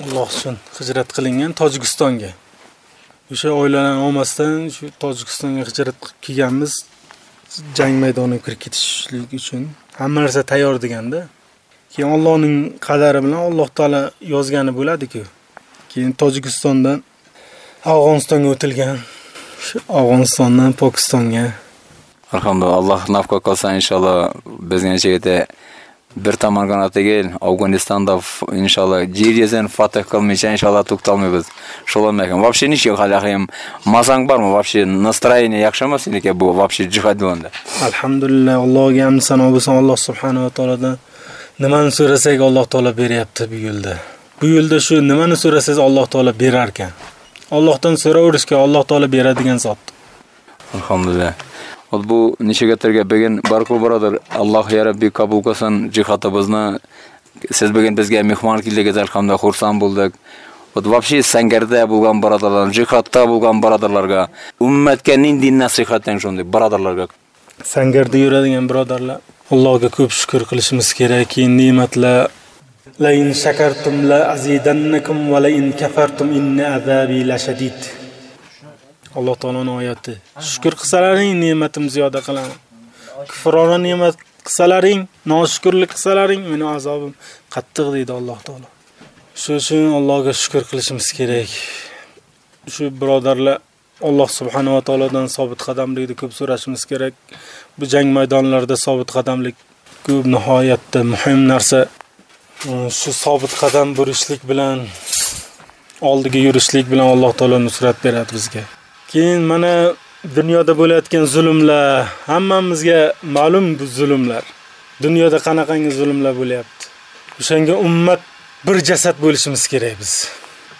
alloh uchun hijrat qilingan tojikistonga o'sha oilalarni olmasdan shu tojikistonga hijrat qilib kelganmiz jang maydoniga kirib ketishlik uchun hamma narsa tayyor deganda keyin Allohning qadari bilan Alloh taolo yozgani bo'ladi-ku. Keyin Tojikistondan Afg'onistonga o'tilgan. Shu Afg'onistondan Pokistonga alhamdulillah Alloh nafqa qilsa inshaalloh bizning chegada bir Afg'onistonda f- inshaalloh Jiriyadan fatih qilmaycha inshaalloh to'xtalmaymiz. Shular ekan. Вообще nechga hali ham mazang bormi? Вообще настроение yaxshimi seniki bu вообще jihad bo'landa? alhamdulillah Allohga hamd sano bo'lsin Alloh subhanahu va taolodan nimani so'rasak Alloh taolo beryapti bu yo'lda. Bu yo'lda shu nimani so'rasangiz Alloh taolo berar ekan. Allohdan so'raverishga Alloh taolo beradigan zot. Alhamdulillah. Вот бу нишегатерге беген баркул барадыр. Аллах я Рабби кабул кылсын жихатыбызны. Сез беген безге мехман килдегез, алхамда хурсан булдык. Вот вообще сәңгәрдә булган барадарлар, жихатта булган барадарларга, уммәткә нинди насихат тәң шундый барадарларга. Сәңгәрдә йөрәдегән барадарлар, Аллаһка күп шүкр кылышыбыз керек, нимәтләр ла кирәк. ла لئن ва لأزيدنكم ولئن инна азаби ла шадид. Alloh taoloning oyati. Shukr qilsalaring ne'matim ziyoda qilaman. Kufrona ne'mat qilsalaring, noshukrlik qilsalaring, meni azobim qattiq deydi Alloh taolo. Shuning uchun Allohga shukr qilishimiz kerak. Shu birodarlar Alloh subhanahu va taolodan sobit qadamlikni ko'p so'rashimiz kerak. Bu jang maydonlarida sobit qadamlik ko'p nihoyatda muhim narsa. Shu sobit qadam bo'lishlik bilan oldiga yurishlik bilan Alloh taolo nusrat beradi bizga. Keyin mana dunyoda bo'layotgan zulmlar, hammamizga ma'lum bu zulmlar. Dunyoda qanaqangi zulmlar bo'lyapti. O'shanga ummat bir jasad bo'lishimiz kerak biz.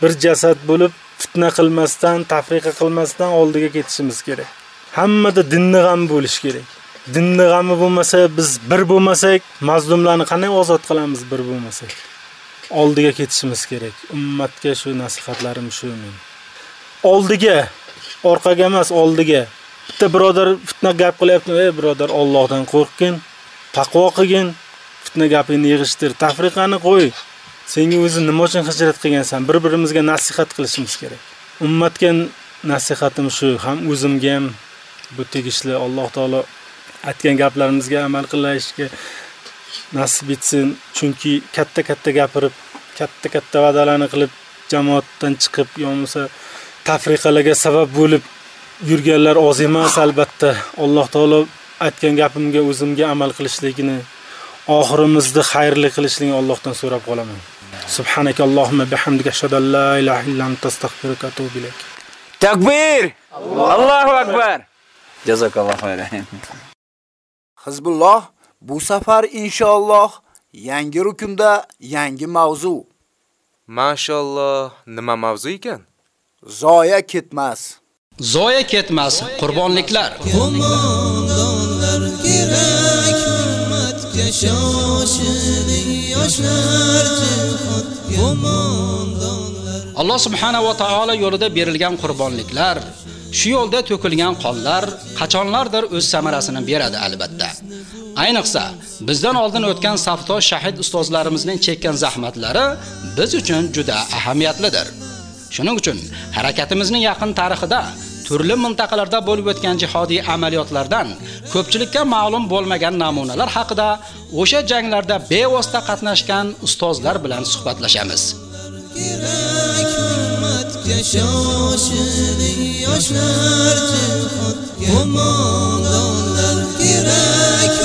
Bir jasad bo'lib fitna qilmasdan, tafriqa qilmasdan oldiga ketishimiz kerak. Hammada dinni g'am bo'lish kerak. Dinni g'ami bo'lmasa, biz bir bo'lmasak, mazlumlarni qanday ozod qilamiz bir bo'lmasak? Oldiga ketishimiz kerak. Ummatga shu nasihatlarim shu men. Oldiga, orqaga emas, oldiga. Bitta birodar fitna gap qilyapti, ey birodar, Allohdan qo'rqgin, taqvo qilgin, fitna gapingni yig'ishtir, tafriqani qo'y. Senga o'zi nima uchun hijrat qilgansan? Bir-birimizga nasihat qilishimiz kerak. Ummatga nasihatim shu, ham o'zimga ham bu tegishli. Alloh taolo aytgan gaplarimizga amal qilishga nasib etsin. Chunki katta-katta gapirib, katta-katta va'dalarni qilib, jamoatdan chiqib, yo'msa tafriqalarga sabab bo'lib yurganlar oz emas albatta. Alloh taolo aytgan gapimga o'zimga amal qilishligini oxirimizni xayrli qilishligini Allohdan so'rab qolaman. Subhanaka Allohumma bihamdika ashhadu an la ilaha illa anta astaghfiruka va atubu ilayk. Takbir! Allohu akbar! Jazakalloh xayran. Hizbulloh bu safar inshaalloh yangi rukunda yangi mavzu. Mashalloh, nima mavzu ekan? Zoya ketmas. Zoya ketmas qurbonliklar. Qo'mondonlar kerak hurmatga shoshiling yoshlar jihod qo'mondonlar Alloh subhanahu va taolo yo'lida berilgan qurbonliklar, shu yo'lda to'kilgan qonlar qachonlardir o'z samarasini beradi albatta. Ayniqsa bizdan oldin o'tgan saftosh shahid ustozlarimizning chekkan zahmatlari biz uchun juda ahamiyatlidir. Shuning uchun harakatimizning yaqin tarixida turli mintaqalarda bo'lib o'tgan jihodiy amaliyotlardan ko'pchilikka ma'lum bo'lmagan namunalar haqida o'sha janglarda bevosita qatnashgan ustozlar bilan suhbatlashamiz. yoshlar qo'mondonlar kerak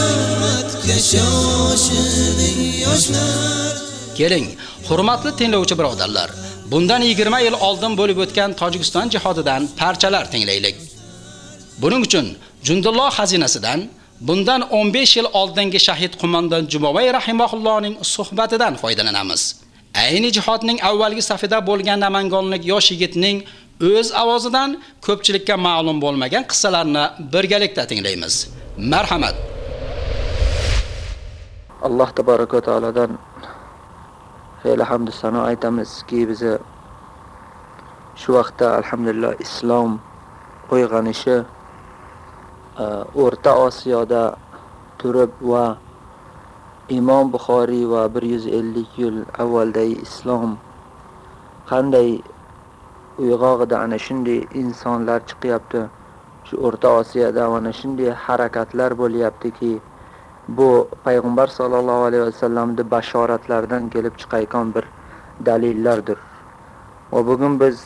yoshlar Keling, hurmatli tinglovchi birodarlar, bundan 20 yil oldin bo'lib o'tgan Tojikiston jihodidan parchalar tinglaylik. Buning uchun Jundulloh xazinasidan bundan 15 yil oldingi shahid qo'mondon Jumobay rahimahullohning suhbatidan foydalanamiz. Ayni jihodning avvalgi safida bo'lgan namangonlik yosh yigitning o'z ovozidan ko'pchilikka ma'lum bo'lmagan qissalarni birgalikda tinglaymiz. Marhamat. alloh tabaraka va xeyli hamdu sano aytamizki bizni shu vaqtda alhamdulillah islom uyg'onishi e, o'rta osiyoda turib va imom buxoriy va 150 yil avvaldagi islom qanday uyg'og'ida ana shunday insonlar chiqyapti shu o'rta osiyoda mana shunday harakatlar bo'lyaptiki bu payg'ambar sollallohu alayhi vasallamni bashoratlaridan kelib chiqayotgan bir dalillardir va bugun biz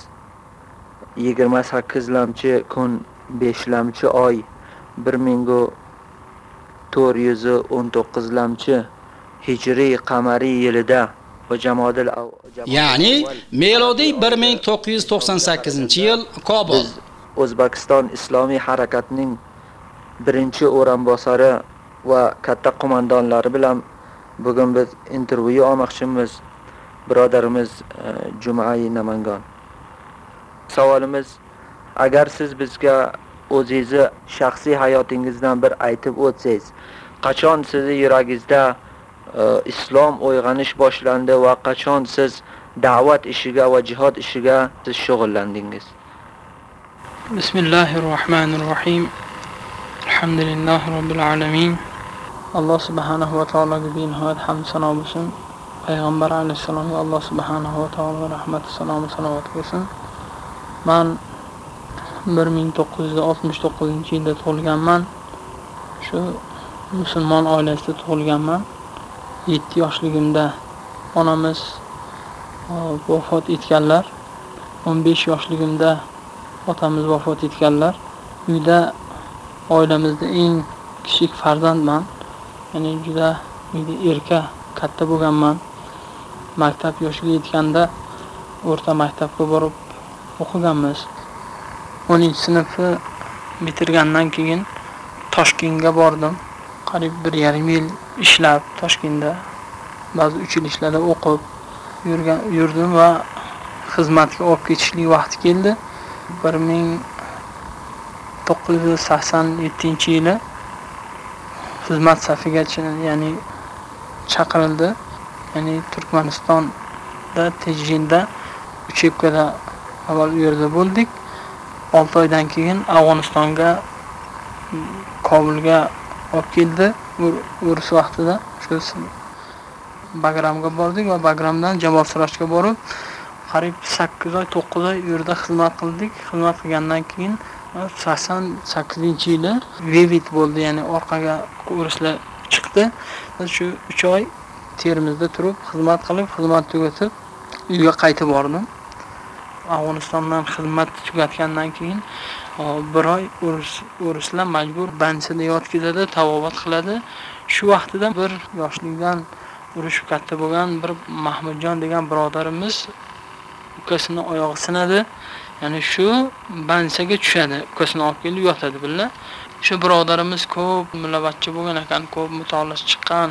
yigirma sakkizlamchi kun beshlamchi oy bir mingu to'rt yuz o'n to'qqizlamchi hijriy qamariy yilida va jamodil Ya'ni melodiy 1998-yil Kobul. O'zbekiston Islomiy harakatining birinchi o'rinbosari va katta qo'mondonlari bilan bugun biz intervyu olmoqchimiz birodarimiz e, Jumai Namangon. Savolimiz agar siz bizga o'zingizni shaxsiy hayotingizdan bir aytib o'tsangiz, qachon sizni yuragingizda e, islom uyg'onish boshlandi va qachon siz da'vat ishiga va jihod ishiga siz shug'ullandingiz? bismillahi Rohmanir Rohim. Alhamdulillahi Robbil Alamin. Alloh subhanahu va taologa benihoyat hamd sano bo'lsin payg'ambar alayhissalomga alloh subhanahu va taolo rahmati salomi salovat bo'lsin man bir ming to'qqiz yuz oltmish to'qqizinchi yilda tug'ilganman shu musulmon oilasida tug'ilganman yetti yoshligimda onamiz e, vafot etganlar o'n besh yoshligimda otamiz vafot etganlar uyda oilamizda eng kichik farzandman ya'ni juda erka katta bo'lganman. Maktab yoshiga yetganda o'rta maktabga borib o'qiganmiz. O'ninchi sinfni bitirgandan keyin toshkentga bordim. Qariyb bir yarim yil ishlab toshkentda ba'zi uchilishlarda o'qib yurgan yurdim va xizmatga olib ketishlik vaqti keldi. Bir ming to'qqiz yuz sakson yettinchi yili xizmat safigacha ya'ni chaqirildi. Ya'ni turkmanistonda tejinda uchepkada avval u yerda bo'ldik. Olti oydan keyin afg'onistonga mm, kobulga olib keldi. Urush vaqtida shu bagramga bordik va bagramdan jabol sirojga borib qariyb sakkiz oy to'qqiz oy u yerda xizmat qildik. Xizmat qilgandan keyin sakson sakkizinchi yili vevit bo'ldi ya'ni orqaga urushlar chiqdi. Shu uch oy termizda turib xizmat qilib xizmat tugatib uyga qaytib bordim. Afg'onistondan xizmat tugatgandan keyin bir oy urushlar majbur bansida yotkizadi tavobat qiladi. Shu vaqtida bir yoshlikdan urushib katta bo'lgan bir mahmudjon degan birodarimiz ukasini oyog'i sinadi. Ya'ni shu bansaga tushadi. Ukasini olib kelib yotadi birga shu birodarimiz ko'p mullavatchi bo'lgan ekan ko'p mutolaasi chiqqan.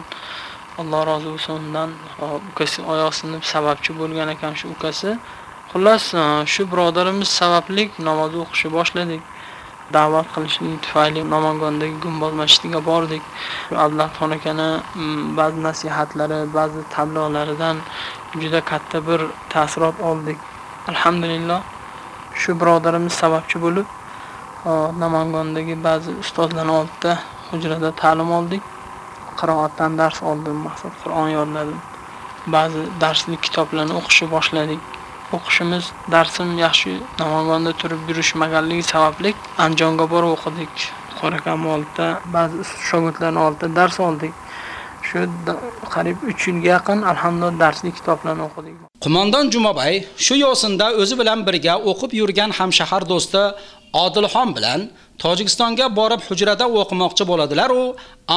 Alloh rozi bo'lsin undan. Ukasi oyoq sinib sababchi bo'lgan ekan shu ukasi. Xullas e, shu birodarimiz sababli namoz o'qishni boshladik. Da'vat qilishlik tufayli namangondagi gumboz masjidiga bordik. Abdullahxon akani mm, ba'zi nasihatlari ba'zi tabliğlaridan juda katta bir taassurot oldik. Alhamdulillah. Shu birodarimiz sababchi bo'lib namangondagi ba'zi ustozlarni oldida hujrada ta'lim oldik. Qiroatdan dars oldim maqsad qur'on yodladim. Ba'zi darslik kitoblarni o'qishni boshladik. O'qishimiz darsim yaxshi namangonda turib yurishmaganligi sababli andijonga borib o'qidik. Qorakam oldida ba'zi shogirdlarni oldida dars oldik. Shu qariyb 3 yilga yaqin alhamdulillah darslik kitoblarni o'qidik. Qumondan Jumabay shu yo'sinda o'zi bilan birga o'qib yurgan hamshahar do'sti Odilxon bilan Tojikistonga borib hujrada o'qimoqchi bo'ladilar u,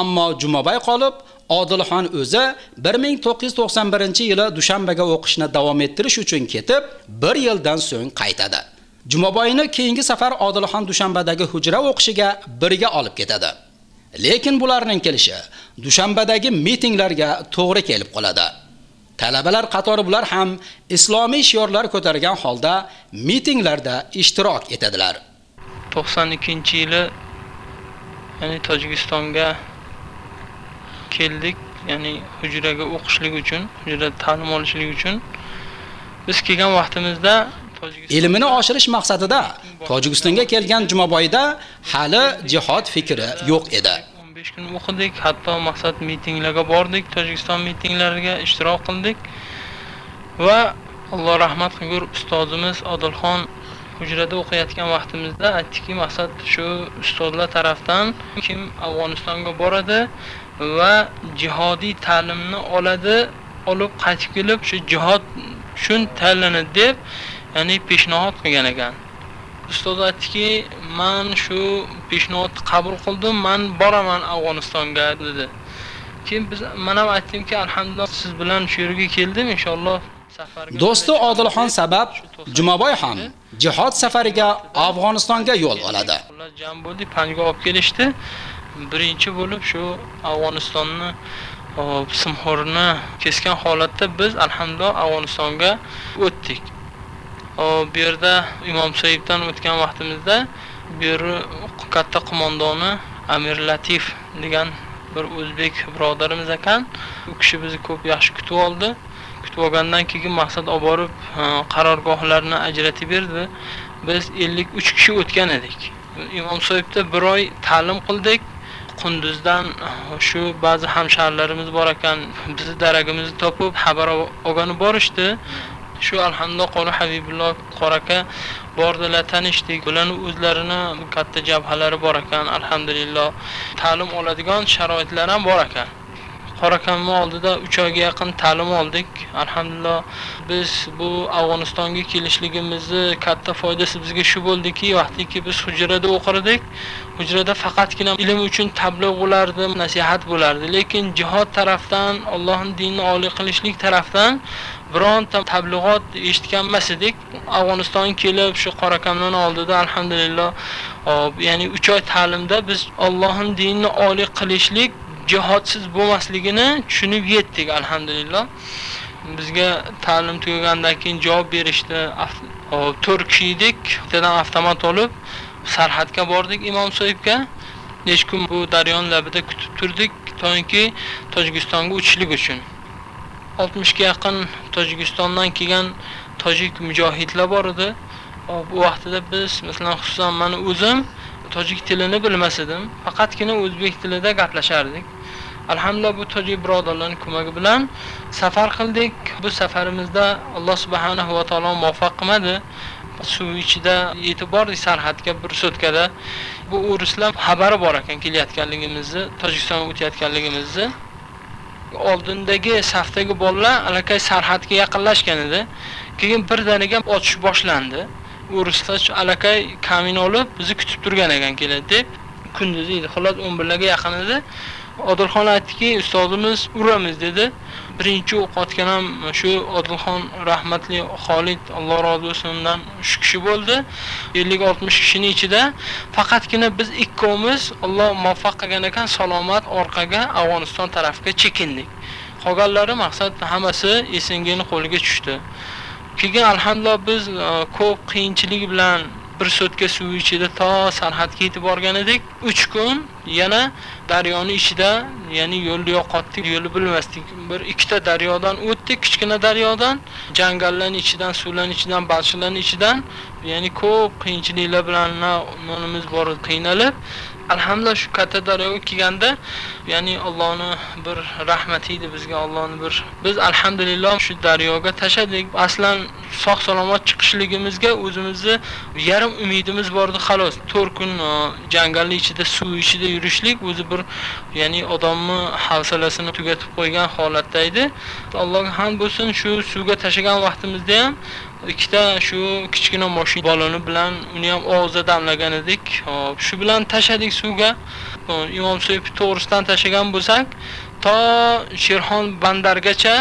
ammo Jumabay qolib, Odilxon o'zi 1991-yili Dushanbaga o'qishni davom ettirish uchun ketib, 1 yildan so'ng qaytadi. Jumaboyni keyingi safar Odilxon Dushanbadagi hujra o'qishiga birga olib ketadi. Lekin bularning kelishi Dushanbadagi mitinglarga to'g'ri kelib qoladi. Talabalar qatori bular ham islomiy shiorlar ko'targan holda mitinglarda ishtirok etadilar. 92-yili ya'ni Tojikistonga keldik, ya'ni hujraga o'qishlik uchun, hujrada ta'lim olishlik uchun biz kelgan vaqtimizda Ilmini oshirish maqsadida Tojikistonga kelgan Jumaboyda hali jihod fikri yo'q edi. 15 kun o'qidik, hatto maqsad mitinglarga bordik, Tojikiston mitinglariga ishtirok qildik va Alloh rahmat qilgur ustozimiz Odilxon hujrada o'qiyotgan vaqtimizda aytdiki, maqsad shu ustozlar tarafdan kim Afg'onistonga boradi va jihodiy ta'limni oladi, olib qaytib kelib shu jihod shun tanlanadi deb ya'ni peshnod qilgan ekan. Ustoz aytdiki, "Men shu peshnodni qabul qildim, men boraman Afg'onistonga" dedi. Keyin biz men ham aytdimki, "Alhamdulillah, siz bilan shu yerga keldim, inshaalloh safarga." Do'sti Odilxon sabab Jumaboy ham jihod safariga Afg'onistonga yo'l oladi. Jam bo'ldi, Panga olib kelishdi. Birinchi bo'lib shu Afg'onistonni simxo'rni kesgan holatda biz alhamdulillah Afg'onistonga o'tdik. Bu yerda Imom soyibdan o'tgan vaqtimizda bu yerni katta qo'mondoni Amir Latif degan bir o'zbek birodarimiz ekan. U kishi bizni ko'p yaxshi kutib oldi. Kutib olgandan keyin maqsad olib borib e, qarorgohlarni ajratib berdi. Biz 53 kishi o'tgan edik. Imom soyibda bir oy ta'lim qildik. Qunduzdan e, shu ba'zi hamsharlarimiz bor ekan, bizni daragimizni topib xabar olgani borishdi. Shu alhamdulillah qori habibulloh qoraka bordilar tanishdik ularni o'zlarini katta jabhalari bor ekan alhamdulillah. Ta'lim oladigan sharoitlar ham bor ekan. Qorakamni oldida 3 oyga yaqin ta'lim oldik. Alhamdulillah biz bu afg'onistonga kelishligimizni katta foydasi bizga shu bo'ldiki vaqtiki biz hujrada o'qirdik. Hujrada faqatgina ilm uchun tabligh bo'lardi nasihat bo'lardi. Lekin jihod tarafdan allohning dinini oliy qilishlik tarafdan bironta tablig'ot eshitgan emas edik. Afg'oniston kelib shu qorakamdan oldida alhamdulillah hop ya'ni 3 oy ta'limda biz allohning dinini oliy qilishlik jihodsiz bo'lmasligini tushunib yetdik alhamdulillah. Bizga ta'lim tugagandan keyin javob berishdi. 4 kishi edik bittadan avtomat olib sarhadga bordik imom soyibga. Necha kun bu daryoning labida kutib turdik toki tojikistonga uchishlik uchun. 60 ga yaqin tojikistondan kelgan tojik mujohidlar bor edi. Bu vaqtida biz masalan xususan meni o'zim tojik tilini bilmas edim. Faqatgina o'zbek tilida gaplashardik. Alhamdulillah bu tojik birodarlarning ko'magi bilan safar qildik. Bu safarimizda alloh subhanahu va taolo muvaffaq qilmadi. Suv ichida yetib bordik sarhadga bir sutkada. Bu o'rislar xabari bor ekan kelayotganligimizni tojikistonga o'tayotganligimizni. Oldindagi safdagi bolalar alakay sarhadga yaqinlashgan edi. Keyin birdaniga otish boshlandi. O'rislar alakay kamin olib bizni kutib turgan ekan keladi deb kunduzi edi. Xullas 11 larga yaqin edi. Odilxon aytdiki ustozimiz uramiz dedi. Birinchi o'qotgan ham shu odilxon rahmatli xolid alloh rozi bo'lsin undan shu kishi bo'ldi. 50-60 kishining ichida faqatgina biz ikkovimiz Alloh muvaffaq qilgan ekan salomat orqaga afg'oniston tarafga chekindik. Qolganlari maqsad hammasi esingini qo'liga tushdi. Keyin alhamdulillah biz e, ko'p qiyinchilik bilan bir sotka suv ichida to sarhadga yetib borgan edik. 3 kun yana daryoni ichida ya'ni yo'lni yo'qotdik yo'lni bilmasdik. Bir ikkita daryodan o'tdik kichkina daryodan. Jangallarning ichidan suvlarning ichidan balchiqlarning ichidan ya'ni ko'p qiyinchiliklar bilan nonimiz bor qiynalib alhamdulillah shu katta daryoga kelganda ya'ni Allohni bir rahmati edi bizga Allohni bir biz alhamdulillah shu daryoga tashadik aslan sog' salomat chiqishligimizga o'zimizni yarim umidimiz bor edi xolos 4 kun e, jangallik ichida suv ichida yurishlik o'zi bir ya'ni odamni hafsalasini tugatib qo'ygan holatda edi. Allohga hamd bo'lsin shu suvga tashagan vaqtimizda ham ikkita shu kichkina mashina baloni bilan uni ham og'zida damlagan edik. Hop shu bilan tashadik suvga. Imom so'yib to'g'risidan tashlagan bo'lsak to sherxon bandargacha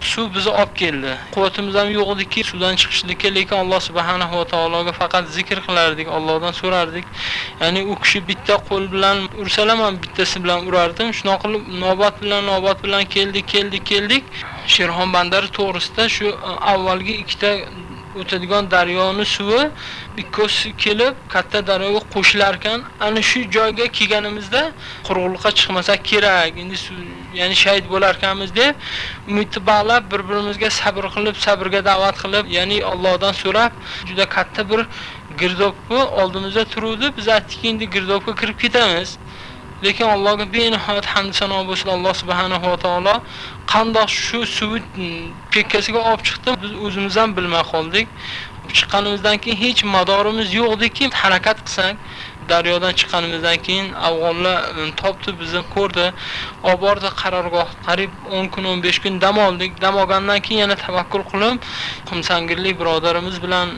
suv bizni olib keldi. Quvvatimiz ham yo'q ediki suvdan chiqishlikka lekin alloh subhanahu va taologa faqat zikr qilardik allohdan so'rardik. Ya'ni u kishi bitta qo'l bilan ursalar ham bittasi bilan urardim. Shunaqa qilib navbat bilan navbat bilan keldik keldik keldik. Sherxon bandari to'g'risida shu e, avvalgi ikkita o'tadigan daryoni suvi ikkosi kelib katta daryoga qo'shilar ekan ana shu joyga kelganimizda qurg'uliqqa chiqmasak kerak. Endi ya'ni shahid bo'lar ekanmiz deb umidni bog'lab bir birimizga sabr qilib sabrga da'vat qilib ya'ni allohdan so'rab juda katta bir girdobni oldimizda turuvdi. Biz aytdikki endi girdobga kirib ketamiz. Lekin allohga benihoyat hamd sano bo'lsin alloh subhanahu va taolo. Qandoq shu suv chekkasiga olib chiqdi biz o'zimiz ham bilmay qoldik. Chiqqanimizdan keyin hech madorimiz yo'q ediki harakat qilsak daryodan chiqqanimizdan keyin afg'onlar topdi bizni ko'rdi. Olib bordi qarorgoh qariyb 10 kun 15 kun dam oldik. Dam olgandan keyin yana tavakkul qilib qumsangirlik birodarimiz bilan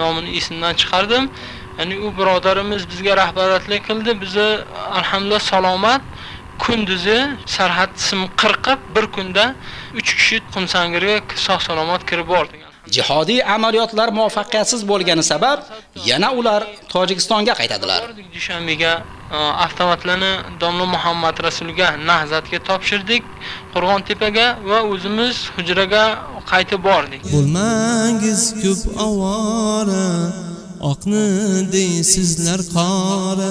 nomini esimdan chiqardim. Ya'ni u birodarimiz bizga rahbariyatlik qildi bizni alhamdulillah salomat kunduzi sarhad sim qirqib bir kunda 3 kishi qumsangirga sog' salomat kirib bordik jihodiy amaliyotlar muvaffaqiyatsiz bo'lgani sabab yana ular Tojikistonga qaytadilar. Dushanbega e, avtomatlarni domla Muhammad Rasulga Nahzatga topshirdik, Qurg'ontepaga va o'zimiz hujraga qaytib bordik. Bo'lmangiz ko'p avora, oqni deysizlar qora,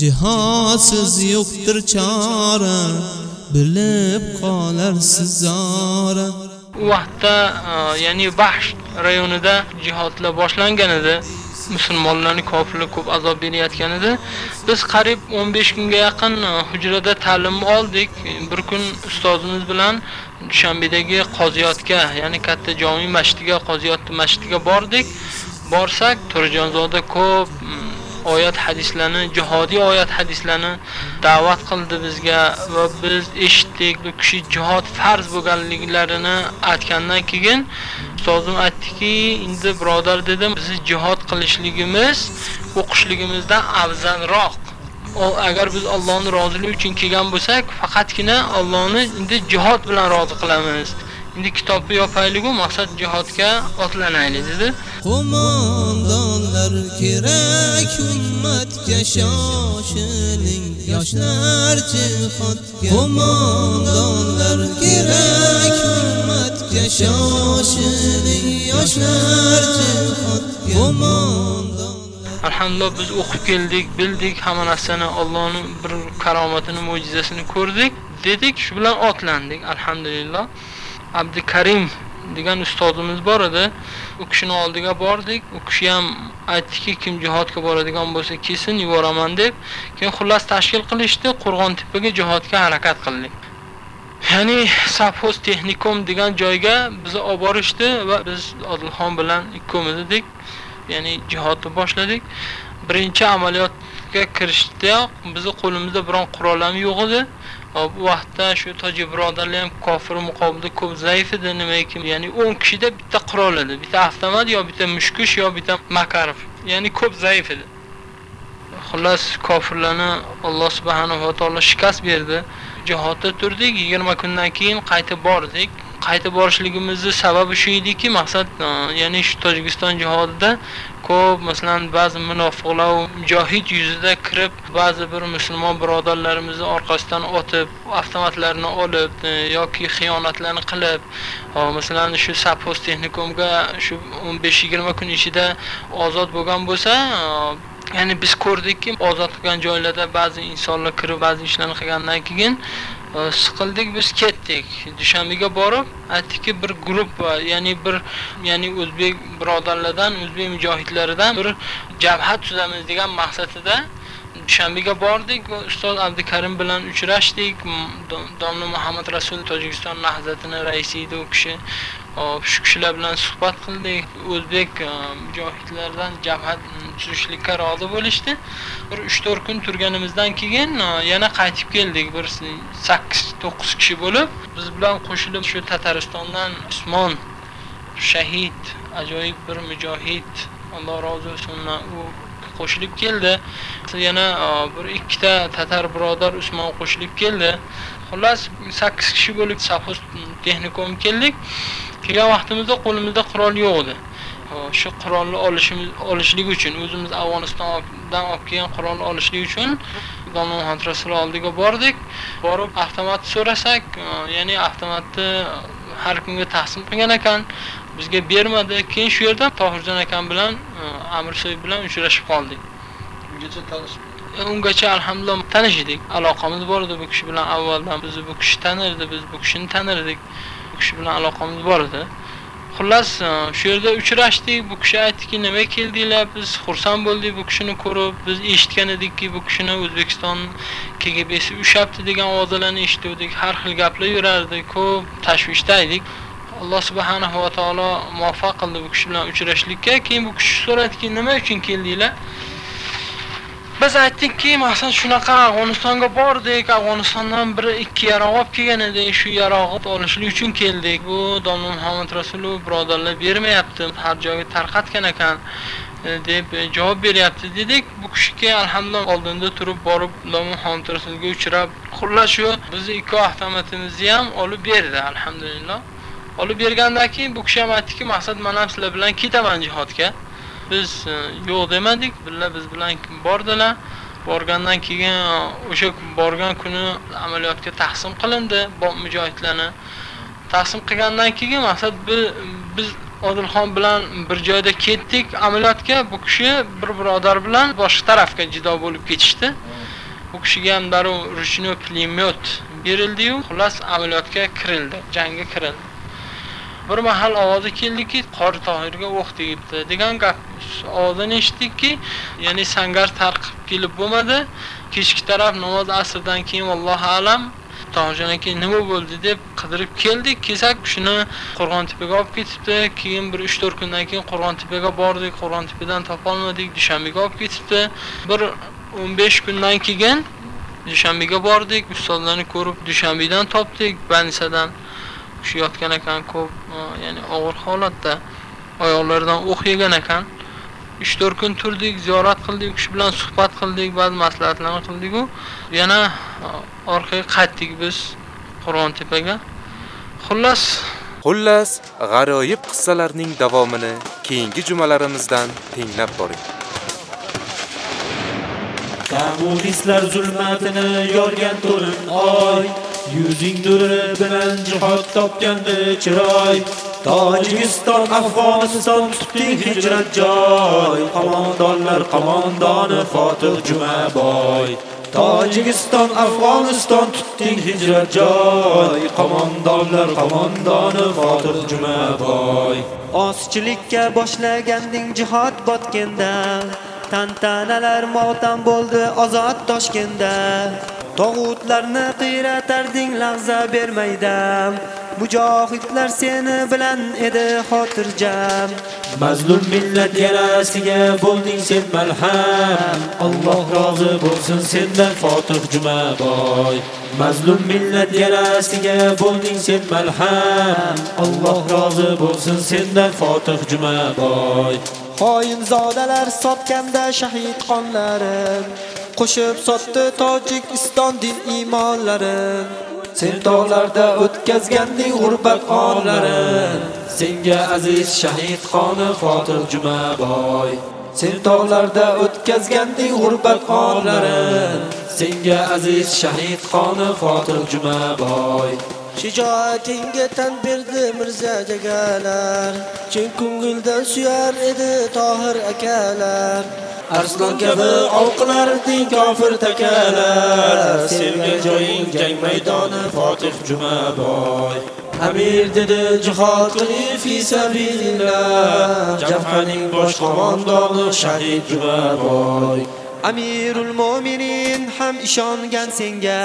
jihodsiz yo'qdir chora, bilib qolarsiz zora. u vaqtda e, ya'ni Bahsh rayonida jihodlar boshlangan edi. musulmonlarni kofirlar ko'p azob berayotgan edi. Biz qariyb 15 kunga yaqin e, hujrada ta'lim oldik. Bir kun ustozimiz bilan Dushanbedagi qoziyotga, ya'ni katta jami masjidiga, qoziyot masjidiga bordik. Borsak, Turjonzoda ko'p mm, oyat hadislarni jihodiy oyat hadislarni da'vat qildi bizga va biz eshitdik. Bu kishi jihod farz bo'lganliklarini aytgandan keyin ustozim aytdiki endi birodar dedim bizni jihod qilishligimiz o'qishligimizdan afzalroq. Agar biz Allohning roziligi uchun kelgan bo'lsak faqatgina Allohni endi jihod bilan rozi qilamiz. Endi kitobni yopaylik maqsad jihodga otlanaylik dedi. Qo'mondonlar kerak ummatga shoshiling yoshlar jihodga. Qo'mondonlar kerak ummatga shoshiling yoshlar jihodga. Qo'mondon alhamdulillah biz o'qib keldik bildik hamma narsani Allohning bir karomatini mo'jizasini ko'rdik dedik shu bilan otlandik alhamdulillah Abdukarim degan ustozimiz bor edi. U kishini oldiga bordik. U kishi ham aytdiki, kim jihodga boradigan bo'lsa, kelsin, yuboraman deb. Keyin xullas tashkil qilishdi, Qo'rg'on-tepaga jihodga harakat qildik. Ya'ni Safhoz texnikum degan joyga bizni olib borishdi va biz Odilxon bilan ikkovimiz edik. Ya'ni jihodni boshladik. Birinchi amaliyotga kirishdayoq bizni qo'limizda biron qurol ham yo'q edi. Bu vaqtda shu tojik birodarlar ham kofir muqobilda ko'p zaif edi nimaki ya'ni 10 kishida bitta qurol edi. Bitta avtomat yo bitta mushkush yo bitta makarov ya'ni ko'p zaif edi. Xullas kofirlarni alloh subhanahu va taolo shikast berdi. Jihodda turdik 20 kundan keyin qaytib bordik. Qaytib borishligimizni sababi shu ediki maqsad e, ya'ni shu tojikiston jihodida ko'p masalan ba'zi munofiqlar mujohid yuzida kirib ba'zi bir musulmon birodarlarimizni orqasidan otib avtomatlarini olib e, yoki xiyonatlarni qilib e, masalan shu sapos texnikumga shu 15-20 kun ichida ozod bo'lgan bo'lsa ya'ni biz ko'rdikki ozod qilgan joylarda ba'zi insonlar kirib ba'zi ishlarni qilgandan keyin siqildik biz ketdik dushanbaga borib aytdiki bir guruh ya'ni bir ya'ni o'zbek birodarlardan o'zbek mujohidlaridan bir jabhat tuzamiz degan maqsadida Dushanbega bordik va ustoz Abdukarim bilan uchrashdik. Domla Muhammad Rasul Tojikiston nahzatini raisi edi u kishi. Hop, shu kishilar bilan suhbat qildik. O'zbek e, mujohidlardan jabhat tuzishlikka rozi bo'lishdi. Bir 3-4 kun turganimizdan keyin e, yana qaytib keldik. Bir 8-9 kishi bo'lib, biz bilan qo'shilib shu Tataristondan Usmon shahid, ajoyib bir mujohid, Alloh rozi bo'lsin, u qo'shilib keldi. Yana e, bir ikkita tatar birodar Usmon qo'shilib keldi. Xullas 8 kishi bo'lib Safos texnikum keldik. Kelgan vaqtimizda qo'limizda qurol yo'q edi. Shu qurolni olishimiz olishlik uchun o'zimiz Afg'onistondan olib kelgan qurolni olishlik uchun Domla Muhammad oldiga bordik. Borib avtomat so'rasak, ya'ni avtomatni har kimga taqsim qilgan ekan. bizga bermadi. Keyin shu yerda Tohirjon akam bilan Amir Soy bilan uchrashib qoldik. Ungacha tanishib ungacha alhamdulillah tanish edik. Aloqamiz bor edi bu kishi bilan avvaldan. Biz bu kishi tanirdi, biz bu kishini tanirdik. Kishi bilan aloqamiz bor edi. Xullas, e, shu yerda uchrashdik. Bu kishi aytdiki, nima keldinglar? Biz xursand bo'ldik bu kishini ko'rib. Biz eshitgan edikki, bu kishini O'zbekiston KGBsi ushlabdi degan ovozalarni eshitdik. Har xil gaplar yurardi. Ko'p tashvishda edik. Alloh subhanahu va taolo muvaffaq qildi bu kishi bilan uchrashlikka. Keyin bu kishi so'radiki, nima uchun keldinglar? Biz aytdikki, masalan shunaqa Afg'onistonga bordik. Afg'onistondan bir ikki yarog' olib kelgan edi. Shu yarog'i olishlik uchun keldik. Bu Domla Muhammad Rasulov birodarlar bermayapti. Har joyga tarqatgan ekan e, deb javob beryapti dedik. Bu kishiga alhamdulillah oldinda turib borib Domla Muhammad Rasulga uchrab, xullas shu bizni ikki avtomatimizni ham olib berdi alhamdulillah. Olib bergandan keyin bu kishi ham aytdiki, maqsad men ham sizlar bilan ketaman jihodga. Biz e, yo'q demadik, birga biz bilan bordilar. Borgandan keyin e, o'sha borgan kuni amaliyotga taqsim qilindi mujohidlarni. Taqsim qilgandan keyin maqsad biz Odilxon bilan bir joyda ketdik amaliyotga. Bu kishi bir birodar bilan boshqa tarafga jido bo'lib ketishdi. Bu kishiga ham darrov ruchnoy pulemyot berildiyu xullas amaliyotga kirildi, jangga kirildi. Bir mahal ovozi keldiki qori tohirga o'q tegibdi. Degan gap ovozini eshitdikki ya'ni sangar tarqib kelib bo'lmadi. Kechki taraf namoz asrdan keyin vallohu alam tohirjon aka nima bo'ldi deb qidirib keldik. Kelsak shuni qo'rg'ontepaga olib ketibdi. Keyin bir uch to'rt kundan keyin qo'rg'ontepaga bordik. Qo'rg'ontepadan topolmadik dushanbega olib ketibdi. Bir o'n besh kundan keyin dushanbega bordik. Ustozlarni ko'rib dushanbedan topdik bansadan shu yotgan ekan ko'p ya'ni og'ir holatda oyoqlaridan o'q yegan ekan 3-4 kun turdik, ziyorat qildik, u kishi bilan suhbat qildik, ba'zi maslahatlarni qildik u yana orqaga qaytdik biz Qur'ontepaga. Xullas, Xullas, g'aroyib qissalarning davomini keyingi jumalarimizdan tinglab boring. Kommunistlar zulmatini yorgan to'rin oy Yuzing nuri bilan jihod topgandi chiroy. Tojikiston, Afg'oniston tutding hijrat joy. Qo'mondonlar qo'mondoni Fotih Jumaboy Tojikiston, Afg'oniston tutding hijrat joy. Qo'mondonlar qo'mondoni Fotih Jumaboy Ozchilikka boshlaganding jihod botganda Tantanalar motam bo'ldi ozod Toshkentda Tog'utlarni qiyratarding lahza bermaydam. Mujohidlar seni bilan edi xotirjam. Mazlum millat yarasiga bo'lding sen malham Alloh rozi bo'lsin sendan Fotih Jumaboy Mazlum millat yarasiga bo'lding sen malham Alloh rozi bo'lsin sendan Fotih Jumaboy Xoin zodalar sotganda shahid qonlarin qo'shib sotdi Tojikiston din iymonlarin Sen tog'larda o'tkazganding g'urbat onlarin Senga aziz shahid qoni Fotih Jumaboy. Sen tog'larda o'tkazganding g'urbat onlarin Senga aziz shahid qoni Fotih Jumaboy. Shijoatingga tan berdi Mirza jagalar. Chin ko'ngildan suyar edi Tohir akalar. Arslon kabi olqilarding kofir takalar. Sevgan joying jang maydoni Fotih Jumaboy. Amir dedi jihad qilib fi sabilillah. Jabhaning bosh qo'mondoni shahid Jumaboy. Amirul Mu'minin ham ishongan senga.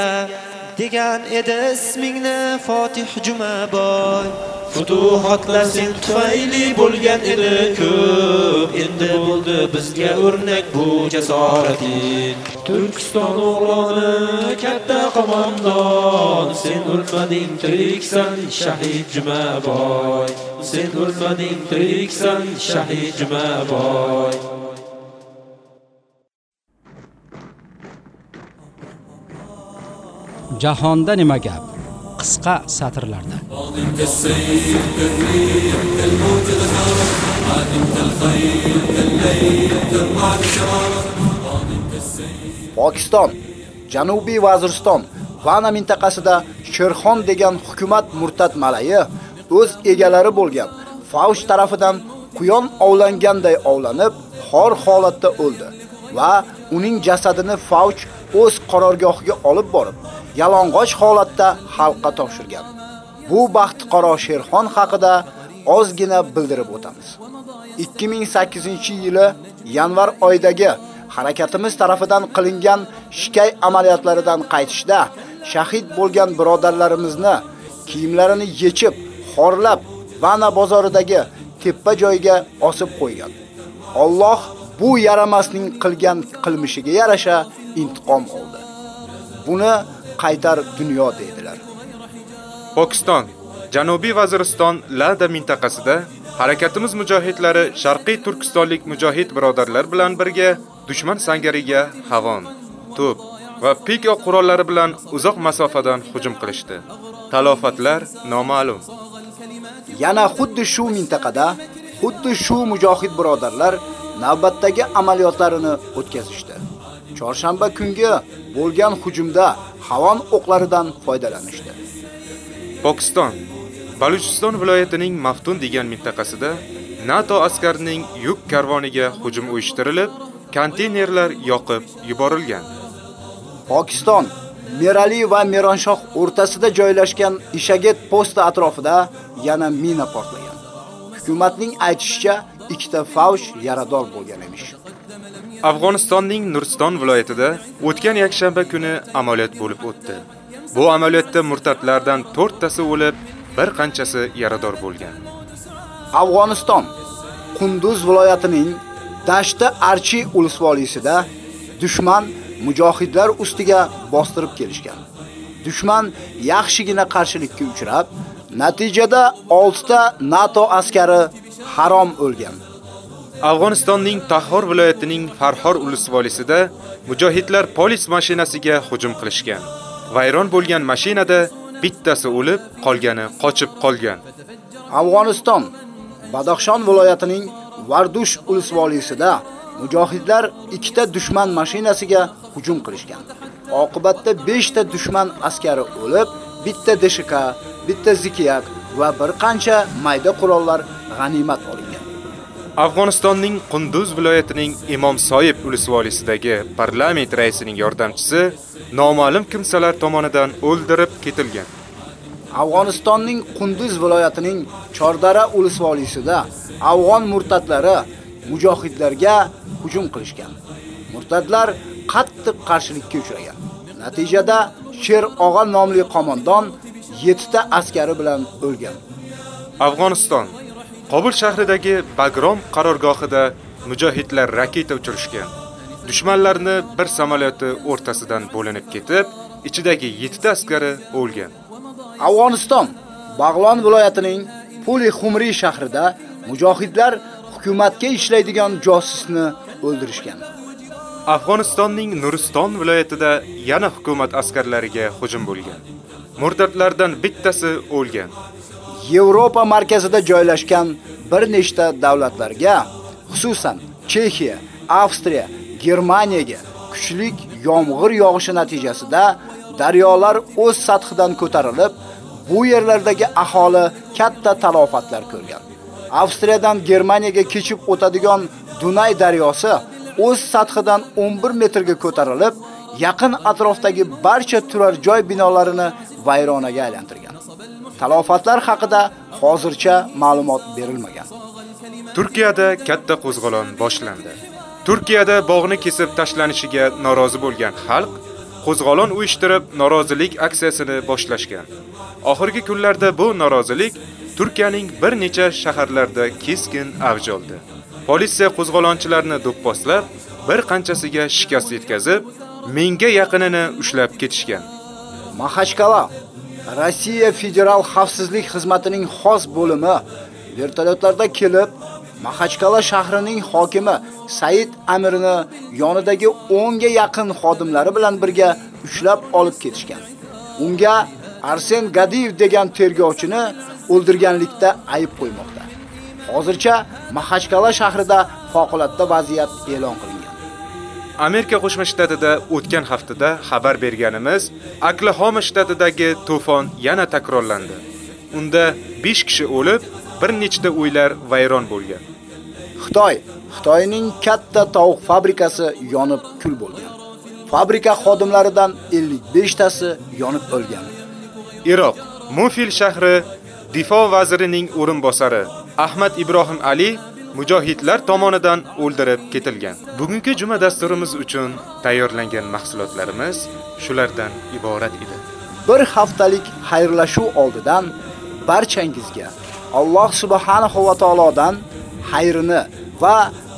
Degan edi ismingni Fotih Jumaboy. Futuhatlar sen tufayli bo'lgan edi ko'p Endi bo'ldi bizga o'rnak bu jasorating Turkiston o'g'loni katta qo'mondon Sen o'lmading tiriksan shahid Jumaboy Sen o'lmading tiriksan shahid Jumaboy Jahonda nima gap? Qisqa satrlarda. Pokiston, Janubiy Vaziriston Vana mintaqasida Sherxon degan hukumat murtad malayi o'z egalari bo'lgan Faush tarafidan quyon ovlanganday ovlanib, xor holatda o'ldi va uning jasadini Fauch o'z qarorgohiga olib borib, yalang'och holatda xalqqa topshirgan. Bu baxtiqaro Sherxon haqida ozgina bildirib o'tamiz. 2008-yili yanvar oyidagi harakatimiz tarafidan qilingan shikay amaliyotlaridan qaytishda shahid bo'lgan birodarlarimizni kiyimlarini yechib, xorlab, Vana bozoridagi teppa joyga osib qo'ygan. Alloh bu yaramasning qilgan qilmishiga yarasha intiqom oldi. Buni qaytar dunyo deydilar. Pokiston, Janubiy Vaziriston Lada mintaqasida harakatimiz mujohidlari Sharqiy Turkistonlik mujohid birodarlar bilan birga dushman sangariga havon, to'p va pika qurollari bilan uzoq masofadan hujum qilishdi. Talofatlar noma'lum. Yana xuddi shu mintaqada xuddi shu mujohid birodarlar navbatdagi amaliyotlarini o'tkazishdi. Chorshanba kungi bo'lgan hujumda havon o'qlaridan foydalanishdi. Pokiston Baluchiston viloyatining Maftun degan mintaqasida NATO askarining yuk karvoniga hujum uyushtirilib, konteynerlar yoqib yuborilgan. Pokiston Merali va Meronshoh o'rtasida joylashgan Ishaget posti atrofida yana mina portlagan. Hukumatning aytishicha, ikkita faush yarador bo'lgan emish. Afg'onistonning Nuriston viloyatida o'tgan yakshanba kuni amaliyot bo'lib o'tdi. Bu amaliyotda murtatlardan 4 tasi o'lib, bir qanchasi yarador bo'lgan. Afg'oniston Qunduz viloyatining Dashti Archi ulusvolisida dushman mujohidlar ustiga bostirib kelishgan. Dushman yaxshigina qarshilikka uchrab, natijada 6 ta NATO askari harom o'lgan. Afg'onistonning Tahor viloyatining Farhor ulusvolisida mujohidlar polis mashinasiga hujum qilishgan. Vayron bo'lgan mashinada bittasi o'lib, qolgani qochib qolgan. Afg'oniston Badaxshon viloyatining Vardush ulusvolisida mujohidlar ikkita dushman mashinasiga hujum qilishgan. Oqibatda 5 ta dushman askari o'lib, bitta DSHK, bitta Zikiyak va bir qancha mayda qurollar g'animat olingan. Afg'onistonning Qunduz viloyatining Imom Soyib ulusvolisidagi parlament raisining yordamchisi noma'lum kimsalar tomonidan o'ldirib ketilgan. Afg'onistonning Qunduz viloyatining Chordara ulusvolisida afg'on murtatlari mujohidlarga hujum qilishgan. Murtadlar qattiq qarshilikka uchragan. Natijada Sher og'a nomli qo'mondon 7 ta askari bilan o'lgan. Afg'oniston Qobul shahridagi Bagrom qarorgohida mujohidlar raketa uchirishgan. Dushmanlarni bir samolyoti o'rtasidan bo'linib ketib, ichidagi 7 ta askari o'lgan. Afg'oniston Bag'lon viloyatining Puli Xumri shahrida mujohidlar hukumatga ishlaydigan josusni o'ldirishgan. Afg'onistonning Nuriston viloyatida yana hukumat askarlariga hujum bo'lgan. Murtatlardan bittasi o'lgan. Yevropa markazida joylashgan bir nechta davlatlarga, xususan Chexiya, Avstriya, Germaniyaga kuchli yomg'ir yog'ishi natijasida daryolar o'z sathidan ko'tarilib, bu yerlardagi aholi katta talofatlar ko'rgan. Avstriyadan Germaniyaga kechib o'tadigan Dunay daryosi o'z sathidan 11 metrga ko'tarilib, yaqin atrofdagi barcha turar joy binolarini vayronaga aylantirgan. Talofatlar haqida hozircha ma'lumot berilmagan. Turkiyada katta qo'zg'olon boshlandi. Turkiyada bog'ni kesib tashlanishiga norozi bo'lgan xalq qo'zg'olon uyushtirib norozilik aksiyasini boshlashgan. Oxirgi kunlarda bu norozilik Turkiyaning bir necha shaharlarida keskin avj oldi. Politsiya qo'zg'olonchilarni do'pposlab, bir qanchasiga shikast yetkazib, mingga yaqinini ushlab ketishgan. Maxachkala Rossiya Federal xavfsizlik xizmatining xos bo'limi vertolyotlarda kelib Maxachkala shahrining hokimi Said Amirni yonidagi 10 ga yaqin xodimlari bilan birga ushlab olib ketishgan. Unga Arsen Gadiyev degan tergovchini o'ldirganlikda ayib qo'ymoqda. Hozircha Maxachkala shahrida favqulodda vaziyat e'lon qilingan. Amerika Qo'shma Shtatida o'tgan haftada xabar berganimiz Oklahoma shtatidagi to'fon yana takrorlandi. Unda 5 kishi o'lib, bir nechta uylar vayron bo'lgan. Xitoy Xitoyning katta tovuq fabrikasi yonib kul bo'lgan. Fabrika xodimlaridan 55 tasi yonib o'lgan. Iroq Mufil shahri Difo vazirining o'rinbosari Ahmad Ibrohim Ali mujohidlar tomonidan o'ldirib ketilgan. Bugungi juma dasturimiz uchun tayyorlangan mahsulotlarimiz shulardan iborat edi. Bir haftalik xayrlashuv oldidan barchangizga Alloh subhanahu va taolodan xayrini va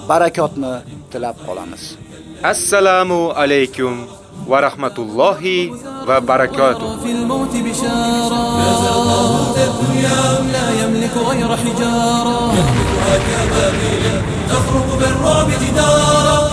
barakotni tilab qolamiz. Assalomu alaykum rahmatullohi va barakatuh. في الموت بشارة. لا يملك غير حجارة. يهلكها كبابيل تخرق بالرعب جدارا